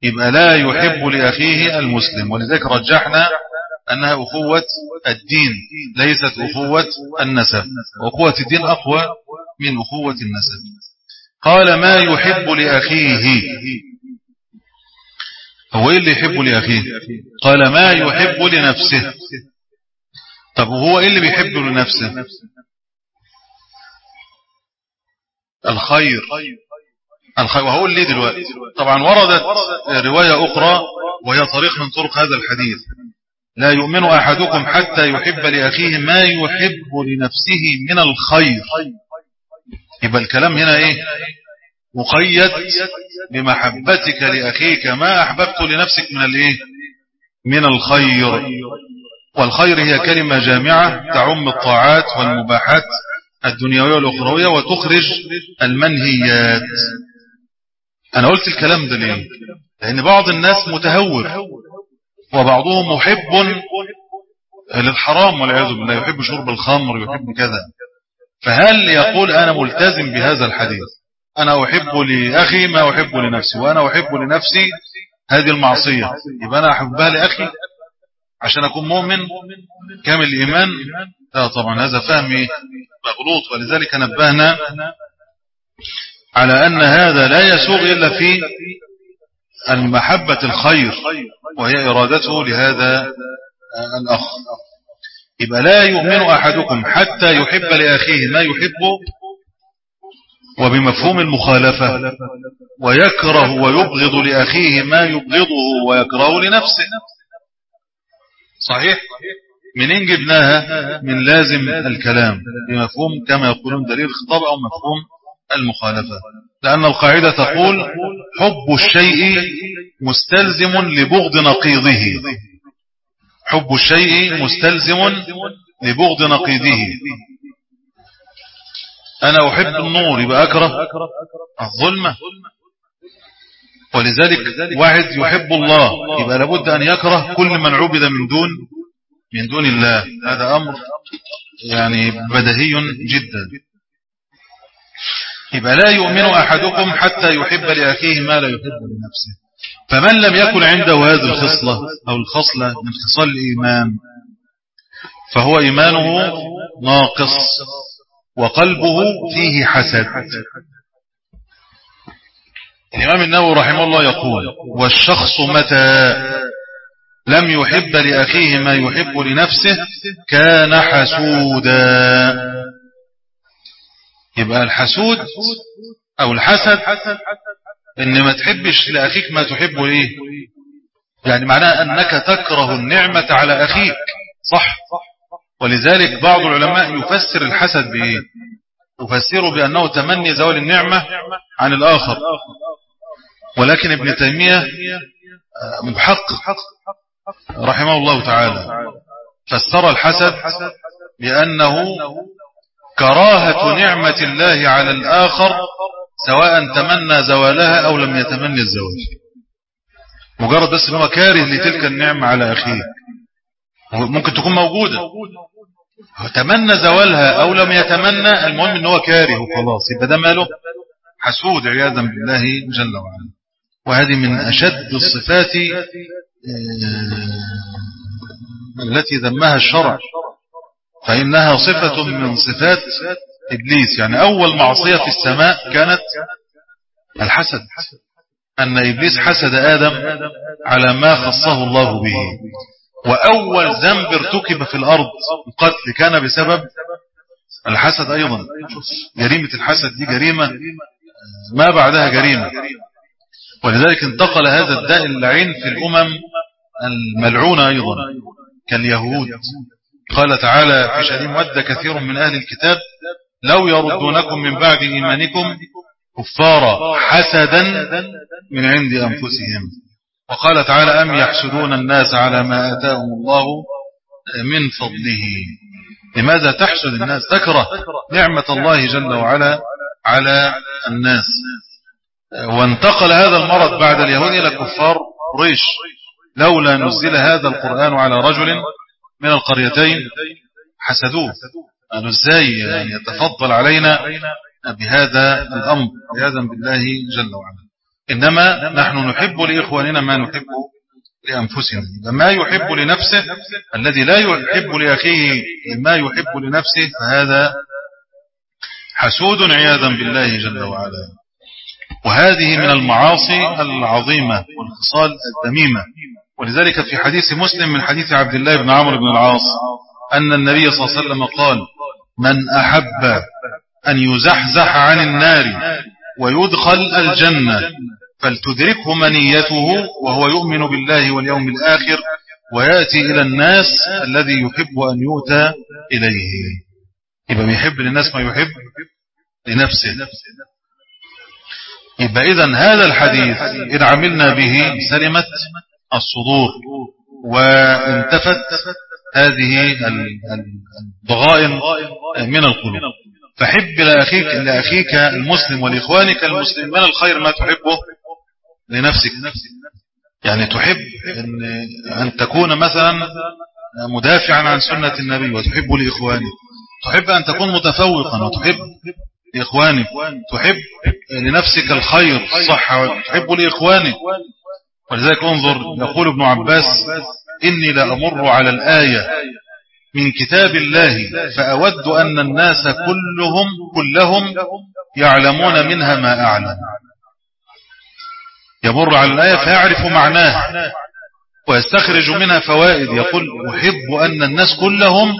يبقى لا يحب لأخيه المسلم. ولذلك رجحنا أنها أخوة الدين ليست أخوة النسب. وأخوة الدين أقوى من أخوة النسب. قال ما يحب لأخيه هو إيه اللي يحب لأخيه؟ قال ما يحب لنفسه. طب وهو إيه اللي بيحب لنفسه؟ الخير. الخير. وهقول ليه دلوقتي. طبعا وردت رواية أخرى وهي طريق من طرق هذا الحديث. لا يؤمن أحدكم حتى يحب لأخيه ما يحب لنفسه من الخير. يبقى الكلام هنا إيه؟ مقيد بمحبتك لأخيك. ما أحببت لنفسك من الإيه؟ من الخير. والخير هي كلمة جامعة تعم الطاعات والمباحات الدنيوية والأخروية وتخرج المنهيات. أنا قلت الكلام ده ليه؟ لأن بعض الناس متهور وبعضهم محب للحرام والعياذ بالله يحب شرب الخمر يحب كذا. فهل يقول أنا ملتزم بهذا الحديث؟ أنا أحب لأخي ما أحب لنفسي وأنا أحب لنفسي هذه المعصية. يبقى أنا أحبها لأخي عشان أكون مؤمن كامل الإيمان؟ لا طبعا هذا فهم مغلوط. ولذلك نبهنا على أن هذا لا يسوغ إلا في المحبة الخير وهي إرادته لهذا الأخ. يبقى لا يؤمن أحدكم حتى يحب لأخيه ما يحبه وبمفهوم المخالفة ويكره ويبغض لأخيه ما يبغضه ويكره لنفسه. صحيح؟ منين جبناها؟ من لازم الكلام بمفهوم كما يقولون دليل الخطاب أو مفهوم المخالفة. لأن القاعدة تقول حب الشيء مستلزم لبغض نقيضه. حب الشيء مستلزم لبغض نقيضه. أنا أحب النور يبقى أكره الظلمة. ولذلك واحد يحب الله يبقى لابد أن يكره كل من عبد من دون من دون الله. هذا أمر يعني بدهي جدا. يبقى لا يؤمن أحدكم حتى يحب لأخيه ما لا يحب لنفسه. فمن لم يكن عنده هذه الخصلة أو الخصلة من خصال الإيمان فهو إيمانه ناقص. وقلبه فيه حسد. الإمام النووي رحمه الله يقول والشخص متى لم يحب لأخيه ما يحب لنفسه كان حسودا. يبقى الحسود أو الحسد إن ما تحبش لأخيك ما تحبه إيه يعني معناه أنك تكره النعمة على أخيك صح؟ ولذلك بعض العلماء يفسر الحسد بإيه؟ يفسره بأنه تمني زوال النعمة عن الآخر. ولكن ابن تيمية محقق رحمه الله تعالى فسر الحسد بأنه كراهة نعمة الله على الآخر سواء تمنى زوالها أو لم يتمنى الزوال. مجرد بس هو كاره لتلك النعمة على أخيه. ممكن تكون موجودة. تمنى زوالها أو لم يتمنى المهم أنه كاره وخلاص يبقى ده ماله؟ حسود عياذا بالله جل وعلا. وهذه من أشد الصفات آه، التي ذمها الشرع. فإنها صفة من صفات إبليس. يعني أول معصية في السماء كانت الحسد. أن إبليس حسد آدم على ما خصه الله به. وأول ذنب ارتكب في الأرض القتل كان بسبب الحسد أيضا. جريمة الحسد دي جريمة ما بعدها جريمة. ولذلك انتقل هذا الداء اللعين في الأمم الملعونة أيضا كاليهود. قال تعالى في شأن ود كثير من أهل الكتاب لو يردونكم من بعد إيمانكم كفارا حسدا من عند أنفسهم. وقال تعالى أم يحسدون الناس على ما آتاهم الله من فضله؟ لماذا تحسد الناس تكره نعمة الله جل وعلا على الناس؟ وانتقل هذا المرض بعد اليهود إلى كفار قريش. لولا نزل هذا القرآن على رجل من القريتين حسدوه. قالوا إزاي يتفضل علينا بهذا الأمر؟ عياذا بالله جل وعلا. إنما نحن نحب لإخواننا ما نحب لأنفسنا. ما يحب لنفسه الذي لا يحب لأخيه ما يحب لنفسه فهذا حسود عياذا بالله جل وعلا. وهذه من المعاصي العظيمة والخصال الذميمة. ولذلك في حديث مسلم من حديث عبد الله بن عمرو بن العاص أن النبي صلى الله عليه وسلم قال من أحب أن يزحزح عن النار ويدخل الجنة فلتدركه منيته وهو يؤمن بالله واليوم الآخر ويأتي إلى الناس الذي يحب أن يؤتى إليه. يبقى بيحب للناس ما يحب لنفسه. يبقى إذن هذا الحديث إن عملنا به سلمت الصدور وانتفت هذه الضغائن من القلوب. فحب لأخيك, لأخيك المسلم ولإخوانك المسلم من الخير ما تحبه. لنفسك. يعني تحب أن, أن تكون مثلا مدافعا عن سنة النبي وتحب لإخوانك تحب أن تكون متفوقا وتحب لإخوانك تحب لنفسك الخير الصحة وتحب لإخوانك ولذلك انظر يقول ابن عباس إني لأمر على الآية من كتاب الله فأود أن الناس كلهم كلهم يعلمون منها ما أعلم. يمر على الآية فيعرف معناها ويستخرج منها فوائد. يقول أحب أن الناس كلهم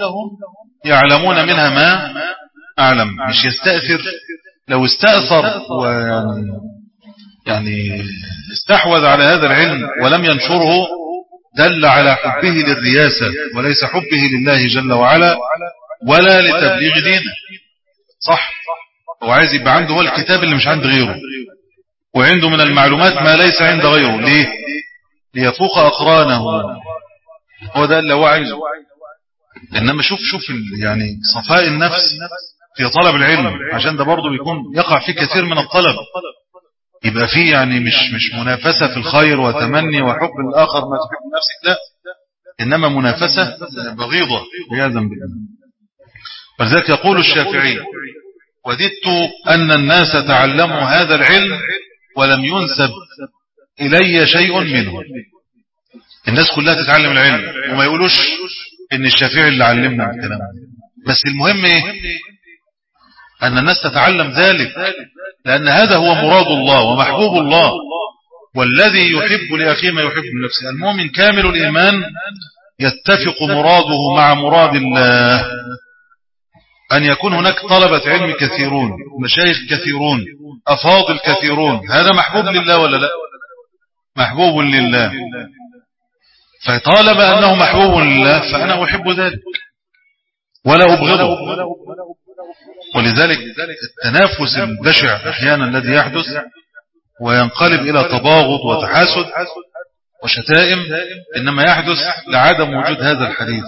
يعلمون منها ما أعلم. مش يستأثر. لو استأثر ويعني يعني استحوذ على هذا العلم ولم ينشره دل على حبه للرياسة وليس حبه لله جل وعلا ولا لتبليغ دينه. صح. هو عايز يبقى عنده هو الكتاب اللي مش عند غيره. وعنده من المعلومات ما ليس عند غيره. ليه؟ ليفوق أقرانه. هو ده اللي هو عايزه. إنما شوف شوف يعني صفاء النفس في طلب العلم. عشان ده برضه بيكون يقع فيه كثير من الطلب. يبقى فيه يعني مش مش منافسة في الخير وتمني وحب الآخر ما تحب نفسك لا. إنما منافسة بغيضة عياذا بالله. ولذلك يقول الشافعي وددت أن الناس تعلموا هذا العلم ولم ينسب إلي شيء منه. الناس كلها تتعلم العلم وما يقولوش إن الشافعي اللي علمنا الكلام. بس المهم إيه؟ أن الناس تتعلم ذلك لأن هذا هو مراد الله ومحبوب الله. والذي يحب لأخيه ما يحب لنفسه. المؤمن كامل الإيمان يتفق مراده مع مراد الله. أن يكون هناك طلبة علم كثيرون مشايخ كثيرون أفاضل كثيرون هذا محبوب لله ولا لا؟ محبوب لله. فطالب أنه محبوب لله فأنا أحب ذلك. ولا أبغضه. ولذلك التنافس البشع أحيانا الذي يحدث وينقلب إلى تباغض وتحاسد وشتائم إنما يحدث لعدم وجود هذا الحديث.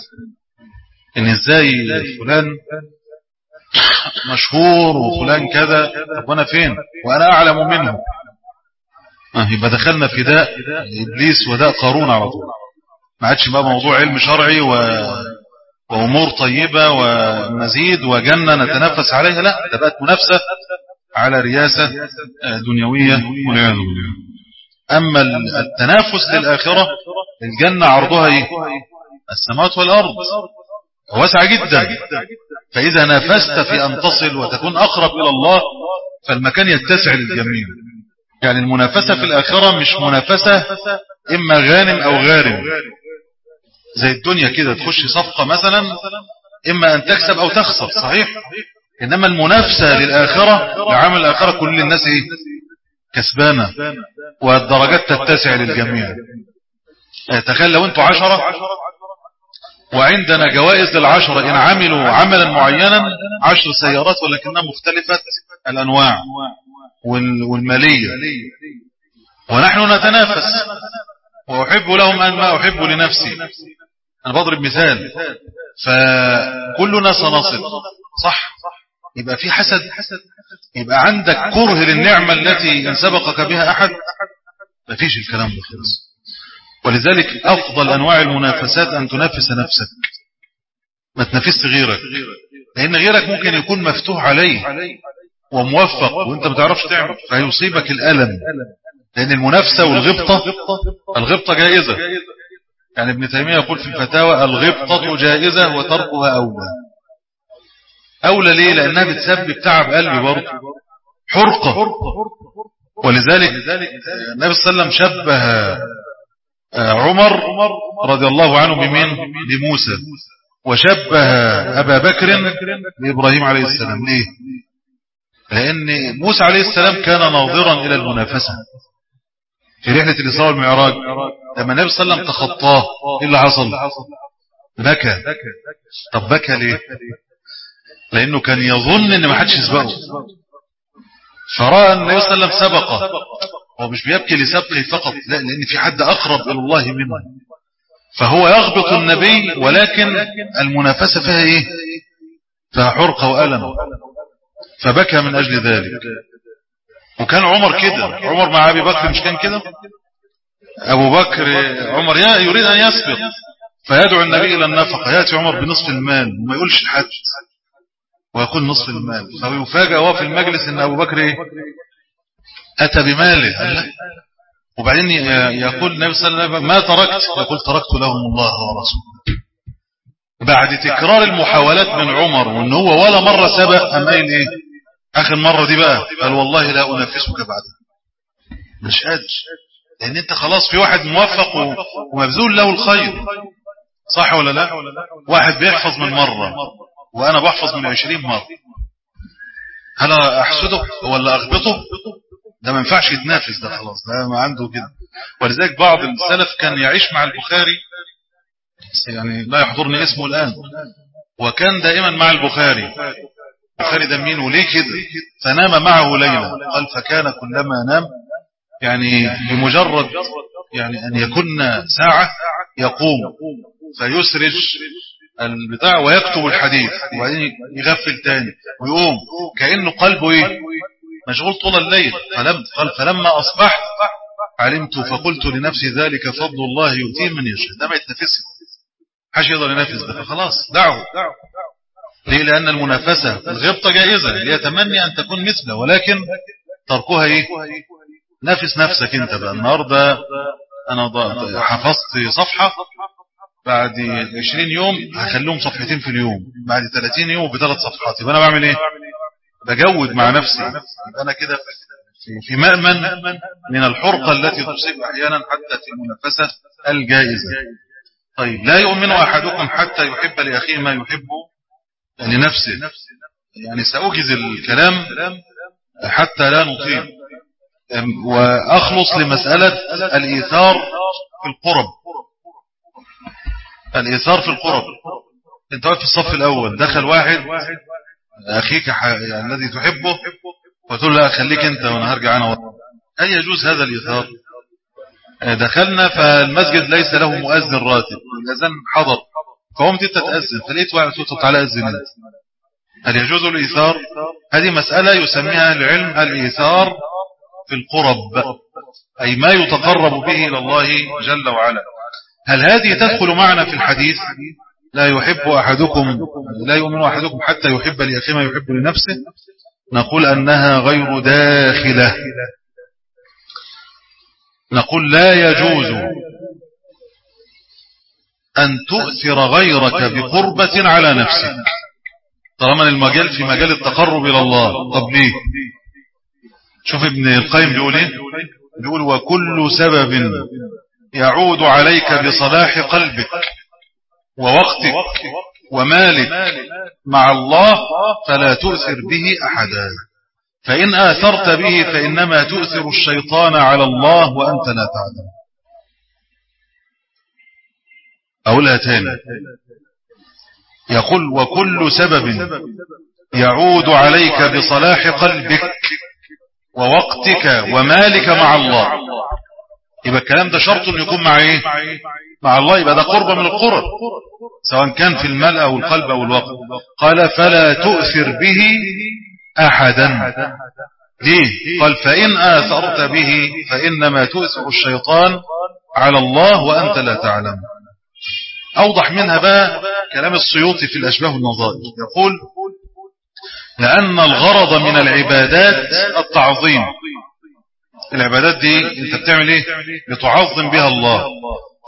إن إزاي فلان مشهور وفلان كذا طب وأنا فين؟ وأنا أعلم منه. آه، يبقى دخلنا في داء إبليس وداء قارون على طول. ما عادش بقى موضوع علم شرعي و... وأمور طيبة ومزيد وجنة نتنافس عليها لا ده بقت منافسة على رياسة آه، دنيوية والعياذ بالله. أما التنافس للآخرة الجنة عرضها إيه؟ السماوات والأرض. واسعة جدا. فإذا نافست في أن تصل وتكون أقرب إلى الله فالمكان يتسع للجميع يعني المنافسة في الآخرة مش منافسة إما غانم أو غارم. زي الدنيا كده تخش صفقة مثلا إما أن تكسب أو تخسر صحيح؟ إنما المنافسة للآخرة لعمل الآخرة كل الناس إيه؟ كسبانة. والدرجات تتسع للجميع. تخيل لو أنتوا عشرة وعندنا جوائز للعشرة إن عملوا عملا معينا عشر سيارات ولكنها مختلفة الأنواع والمالية. ونحن نتنافس. وأحب لهم أن ما أحب لنفسي. أنا بضرب مثال. فكلنا سنصل. صح. يبقى في حسد. يبقى عندك كره للنعمة التي إن سبقك بها أحد. ما فيش الكلام ده ولذلك أفضل أنواع المنافسات أن تنافس نفسك. ما تنافس غيرك. لأن غيرك ممكن يكون مفتوح عليه وموفق وانت ما تعرفش تعمل فيصيبك الألم. لأن المنافسة والغبطة الغبطة جائزة. يعني ابن تيمية يقول في الفتاوى الغبطة جائزة وتركها أولى. أولى ليه؟ لأنها بتسبب تعب قلبي برضه. حرقة. ولذلك النبي صلى الله عليه وسلم شبه عمر رضي الله عنه بمين؟ بموسى. وشبه أبا بكر بإبراهيم عليه السلام. ليه؟ لأن موسى عليه السلام كان ناظرا إلى المنافسة. في رحلة الإسراء والمعراج لما النبي صلى الله عليه وسلم تخطاه إيه اللي حصل؟ بكى. طب بكى ليه؟ لأنه كان يظن أن ما حدش يسبقه. فرأى النبي صلى الله عليه وسلم سبقه. هو مش بيبكي لسبقه فقط لا لأن في حد أقرب إلى الله منه. فهو يغبط النبي ولكن المنافسة فيها إيه؟ فيها حرقة وألم. فبكى من أجل ذلك. وكان عمر كده. عمر مع أبي بكر مش كان كده؟ أبو بكر عمر يريد أن يسبق. فيدعو النبي إلى النفقة. يأتي عمر بنصف المال وما يقولش لحد ويقول نصف المال. فيفاجأ هو في المجلس أن أبو بكر إيه؟ أتى بماله. وبعدين يقول النبي صلى الله عليه وسلم ما تركت؟ يقول تركت لهم الله ورسوله. بعد تكرار المحاولات من عمر وإن هو ولا مرة سبق أم قايل إيه؟ آخر مرة دي بقى. قال والله لا أنافسك بعدها مش قادر. لأن أنت خلاص في واحد موفق ومبذول له الخير. صح ولا لا؟ واحد بيحفظ من مرة وأنا بحفظ من عشرين مرة. هل أحسده ولا اغبطه ده ما ينفعش يتنافس ده خلاص ده ما عنده كده. ولذلك بعض السلف كان يعيش مع البخاري يعني لا يحضرني اسمه الآن. وكان دائما مع البخاري. البخاري ده مين وليه كده؟ فنام معه ليلة قال فكان كلما نام يعني بمجرد يعني أن يكون ساعة يقوم فيسرج البتاع ويكتب الحديث وبعدين يغفل تاني ويقوم. كأنه قلبه إيه؟ مشغول طول الليل. فلم قال فلما أصبحت علمت فقلت لنفسي ذلك فضل الله يؤتيه من يشاء. ده ما يتنفسه. حاش يقدر ينافس ده. فخلاص دعه ليه؟ لأن المنافسة الغبطة جائزة. ليتمني أن تكون مثله ولكن تركها إيه؟ نافس نفسك أنت بقى. النهاردة أنا حفظت صفحة بعد 20 يوم هخليهم صفحتين في اليوم. بعد 30 يوم بثلاث صفحات. يبقى أنا بعمل إيه؟ بجود مع نفسي. أنا كده في مأمن من الحرقة التي تصيب أحيانا حتى في المنافسة الجائزة. طيب لا يؤمن أحدكم حتى يحب لأخيه ما يحب لنفسه. يعني سأوجز الكلام حتى لا نطيل. وأخلص لمسألة الإيثار في القرب. الإيثار في القرب. انت واقف في الصف الأول دخل واحد. أخيك الذي تحبه وتقول له خليك أنت وأنا هرجع أنا هل يجوز هذا الإيثار دخلنا فالمسجد ليس له مؤذن راتب الأذان حضر. فقمت أنت تأذن فلقيت واحد تقول تعالى أذن هل يجوز الإيثار؟ هذه مسألة يسميها العلم الإيثار في القرب أي ما يتقرب به إلى الله جل وعلا. هل هذه تدخل معنا في الحديث؟ لا يحب أحدكم لا يؤمن أحدكم حتى يحب لأخيه ما يحب لنفسه. نقول أنها غير داخلة. نقول لا يجوز أن تؤثر غيرك بقربة على نفسك. طالما المجال في مجال التقرب إلى الله. طب ليه؟ شوف ابن القيم بيقول إيه؟ بيقول وكل سبب يعود عليك بصلاح قلبك. ووقتك ومالك مع الله فلا تؤثر به أحدا. فإن آثرت به فإنما تؤثر الشيطان على الله وأنت لا تعلم. أقولها تاني. يقول وكل سبب يعود عليك بصلاح قلبك ووقتك ومالك مع الله. يبقى الكلام ده شرط يكون مع إيه؟ مع الله يبقى ده قربة من القرب سواء كان في المال أو القلب أو الوقت. قال فلا تؤثر به أحدا. ليه؟ قال فإن آثرت به فإنما تؤثر الشيطان على الله وأنت لا تعلم. أوضح منها بقى كلام السيوطي في الأشباه والنظائر. يقول لأن الغرض من العبادات التعظيم. العبادات دي أنت بتعمل إيه؟ بتعظم بها الله.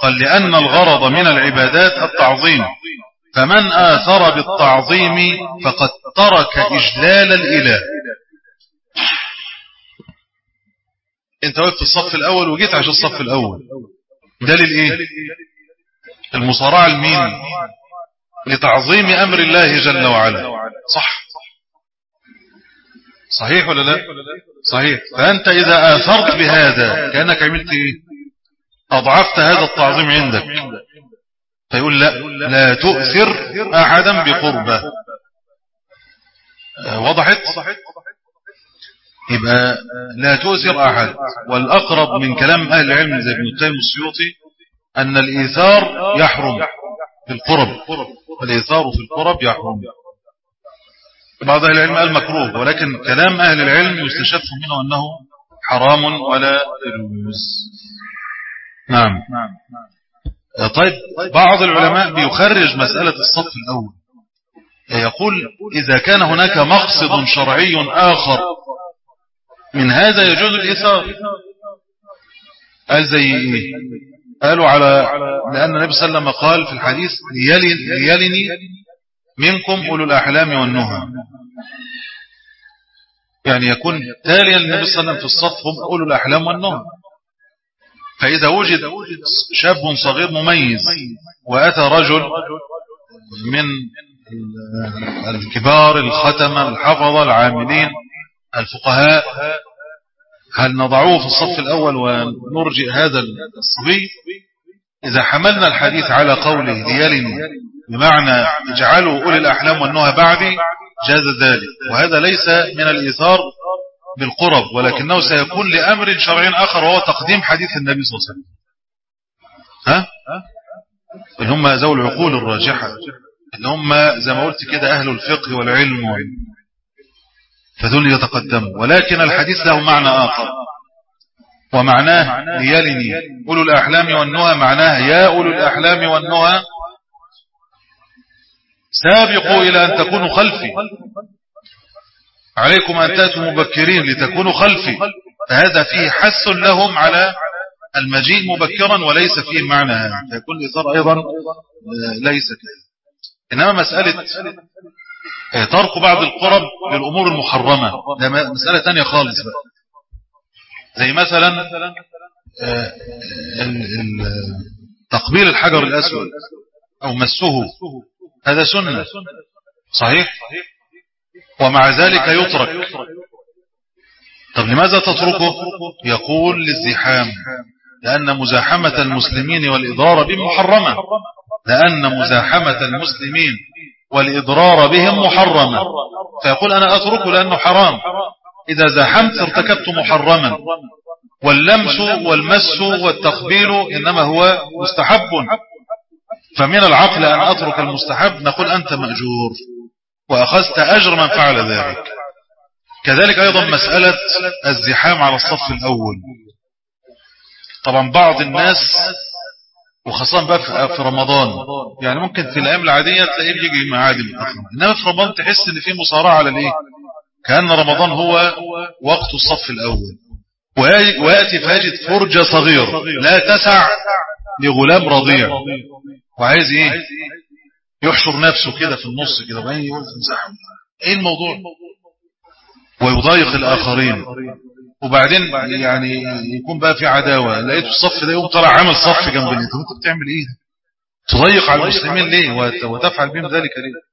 قال لأن الغرض من العبادات التعظيم. فمن آثر بالتعظيم فقد ترك إجلال الإله. أنت واقف في الصف الأول وجيت عشان الصف الأول. ده للايه المصارعة لمين؟ لتعظيم أمر الله جل وعلا. صح. صحيح ولا لا؟ صحيح. فأنت إذا آثرت بهذا كأنك عملت إيه؟ أضعفت هذا التعظيم عندك. فيقول لا لا تؤثر أحدا بقربة. وضحت؟ يبقى لا تؤثر أحد. والأقرب من كلام أهل العلم زي ابن القيم السيوطي أن الإيثار يحرم في القرب. والإيثار في القرب يحرم. بعض أهل العلم قال مكروه ولكن كلام أهل العلم يستشف منه أنه حرام ولا يجوز. نعم. طيب بعض العلماء بيخرج مسألة الصف الأول. يقول إذا كان هناك مقصد شرعي آخر من هذا يجوز الإثار قال زي إيه؟ قالوا على لأن النبي صلى الله عليه وسلم قال في الحديث ليلني منكم أولو الأحلام والنهى. يعني يكون تاليا النبي صلى الله عليه وسلم في الصف هم أولو الأحلام والنهى. فإذا وجد شاب صغير مميز وأتى رجل من الكبار الختمة الحفظة العاملين الفقهاء هل نضعوه في الصف الأول ونرجئ هذا الصبي؟ إذا حملنا الحديث على قوله ليلني بمعنى اجعلوا أولي الأحلام والنهى بعدي جاز ذلك. وهذا ليس من الإيثار بالقرب ولكنه سيكون لأمر شرعي آخر وهو تقديم حديث النبي صلى الله عليه وسلم. ها؟ اللي هم ذو العقول الراجحة. اللي هم زي ما قلت كده أهل الفقه والعلم. فدول يتقدموا ولكن الحديث له معنى آخر. ومعناه ليلني. أولو الأحلام والنهى معناه يا أولو الأحلام والنهى سابقوا إلى أن تكونوا خلفي. عليكم أن تأتوا مبكرين لتكونوا خلفي. فهذا فيه حث لهم على المجيء مبكرا وليس فيه معنى. هذا فيكون الإثار أيضا ليس كذلك. إنما مسألة ترك بعض القرب للأمور المحرمة. ده مسألة تانية خالص بقى. زي مثلا تقبيل الحجر الأسود أو مسه. هذا سنة. صحيح. ومع ذلك يترك. طب لماذا تتركه؟ يقول للزحام لأن مزاحمة المسلمين والإضارة بهم محرمة. لأن مزاحمة المسلمين والإضرار بهم محرمة. فيقول أنا أتركه لأنه حرام. إذا زاحمت ارتكبت محرما. واللمس والمس والتقبيل إنما هو مستحب. فمن العقل أن أترك المستحب نقول أنت مأجور. وأخذت أجر من فعل ذلك. كذلك أيضا مسألة الزحام على الصف الأول. طبعا بعض الناس وخاصة بقى في رمضان يعني ممكن في الأيام العادية تلاقيه بيجي معادي متأخر إنما في رمضان تحس إن في مصارعة على الإيه؟ كأن رمضان هو وقت الصف الأول. ويأتي فيجد فرجة صغيرة لا تسع لغلام رضيع. وعايز إيه؟ يحشر نفسه كده في النص كده وبعدين يقول تمسحه إيه الموضوع؟ ويضايق الآخرين. وبعدين يعني يكون بقى في عداوة. لقيت الصف ده يقوم طلع عامل صف جنب أنت بتعمل إيه؟ تضيق على المسلمين ليه؟ وتفعل بهم ذلك ليه؟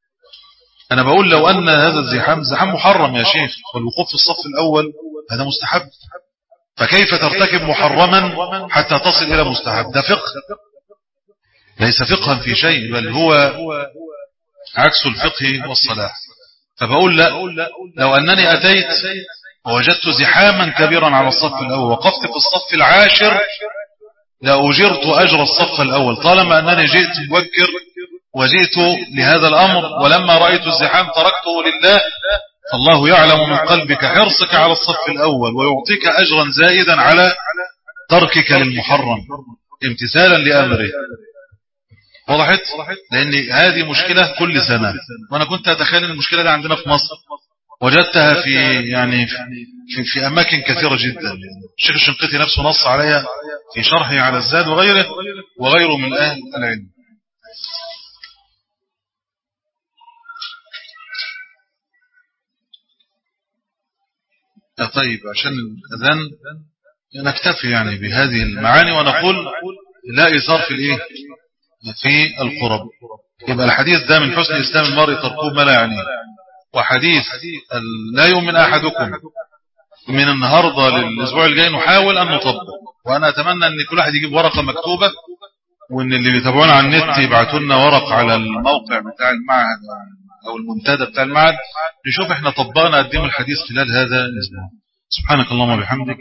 أنا بقول لو أن هذا الزحام زحام محرم يا شيخ. والوقوف في الصف الأول هذا مستحب. فكيف ترتكب محرما حتى تصل إلى مستحب؟ ده فقه. ليس فقها في شيء بل هو عكس الفقه والصلاح. فبقول لا لو أنني أتيت ووجدت زحاما كبيرا على الصف الأول وقفت في الصف العاشر لأجرت أجر الصف الأول. طالما أنني جئت مبكر وجئت لهذا الأمر ولما رأيت الزحام تركته لله فالله يعلم من قلبك حرصك على الصف الأول ويعطيك أجرا زائدا على تركك للمحرم امتثالا لأمره. وضحت؟ لأن هذه مشكلة كل سنة. وأنا كنت أتخيل المشكلة دي عندنا في مصر. وجدتها في يعني في, في أماكن كثيرة جدا. الشيخ الشنقيطي نفسه نص عليها في شرحه على الزاد وغيره وغيره من أهل العلم. طيب عشان الأذان نكتفي يعني بهذه المعاني ونقول لا إيثار في الإيه؟ في القرب. يبقى الحديث ده من حسن إسلام المرء تركوب ما لا يعنيه. وحديث لا يؤمن أحدكم. من النهاردة للأسبوع الجاي نحاول أن نطبق. وأنا أتمنى أن كل واحد يجيب ورقة مكتوبة وأن اللي بيتابعونا على النت يبعتوا لنا ورق على الموقع بتاع المعهد أو المنتدى بتاع المعهد نشوف إحنا طبقنا قديم الحديث خلال هذا الأسبوع. سبحانك اللهم وبحمدك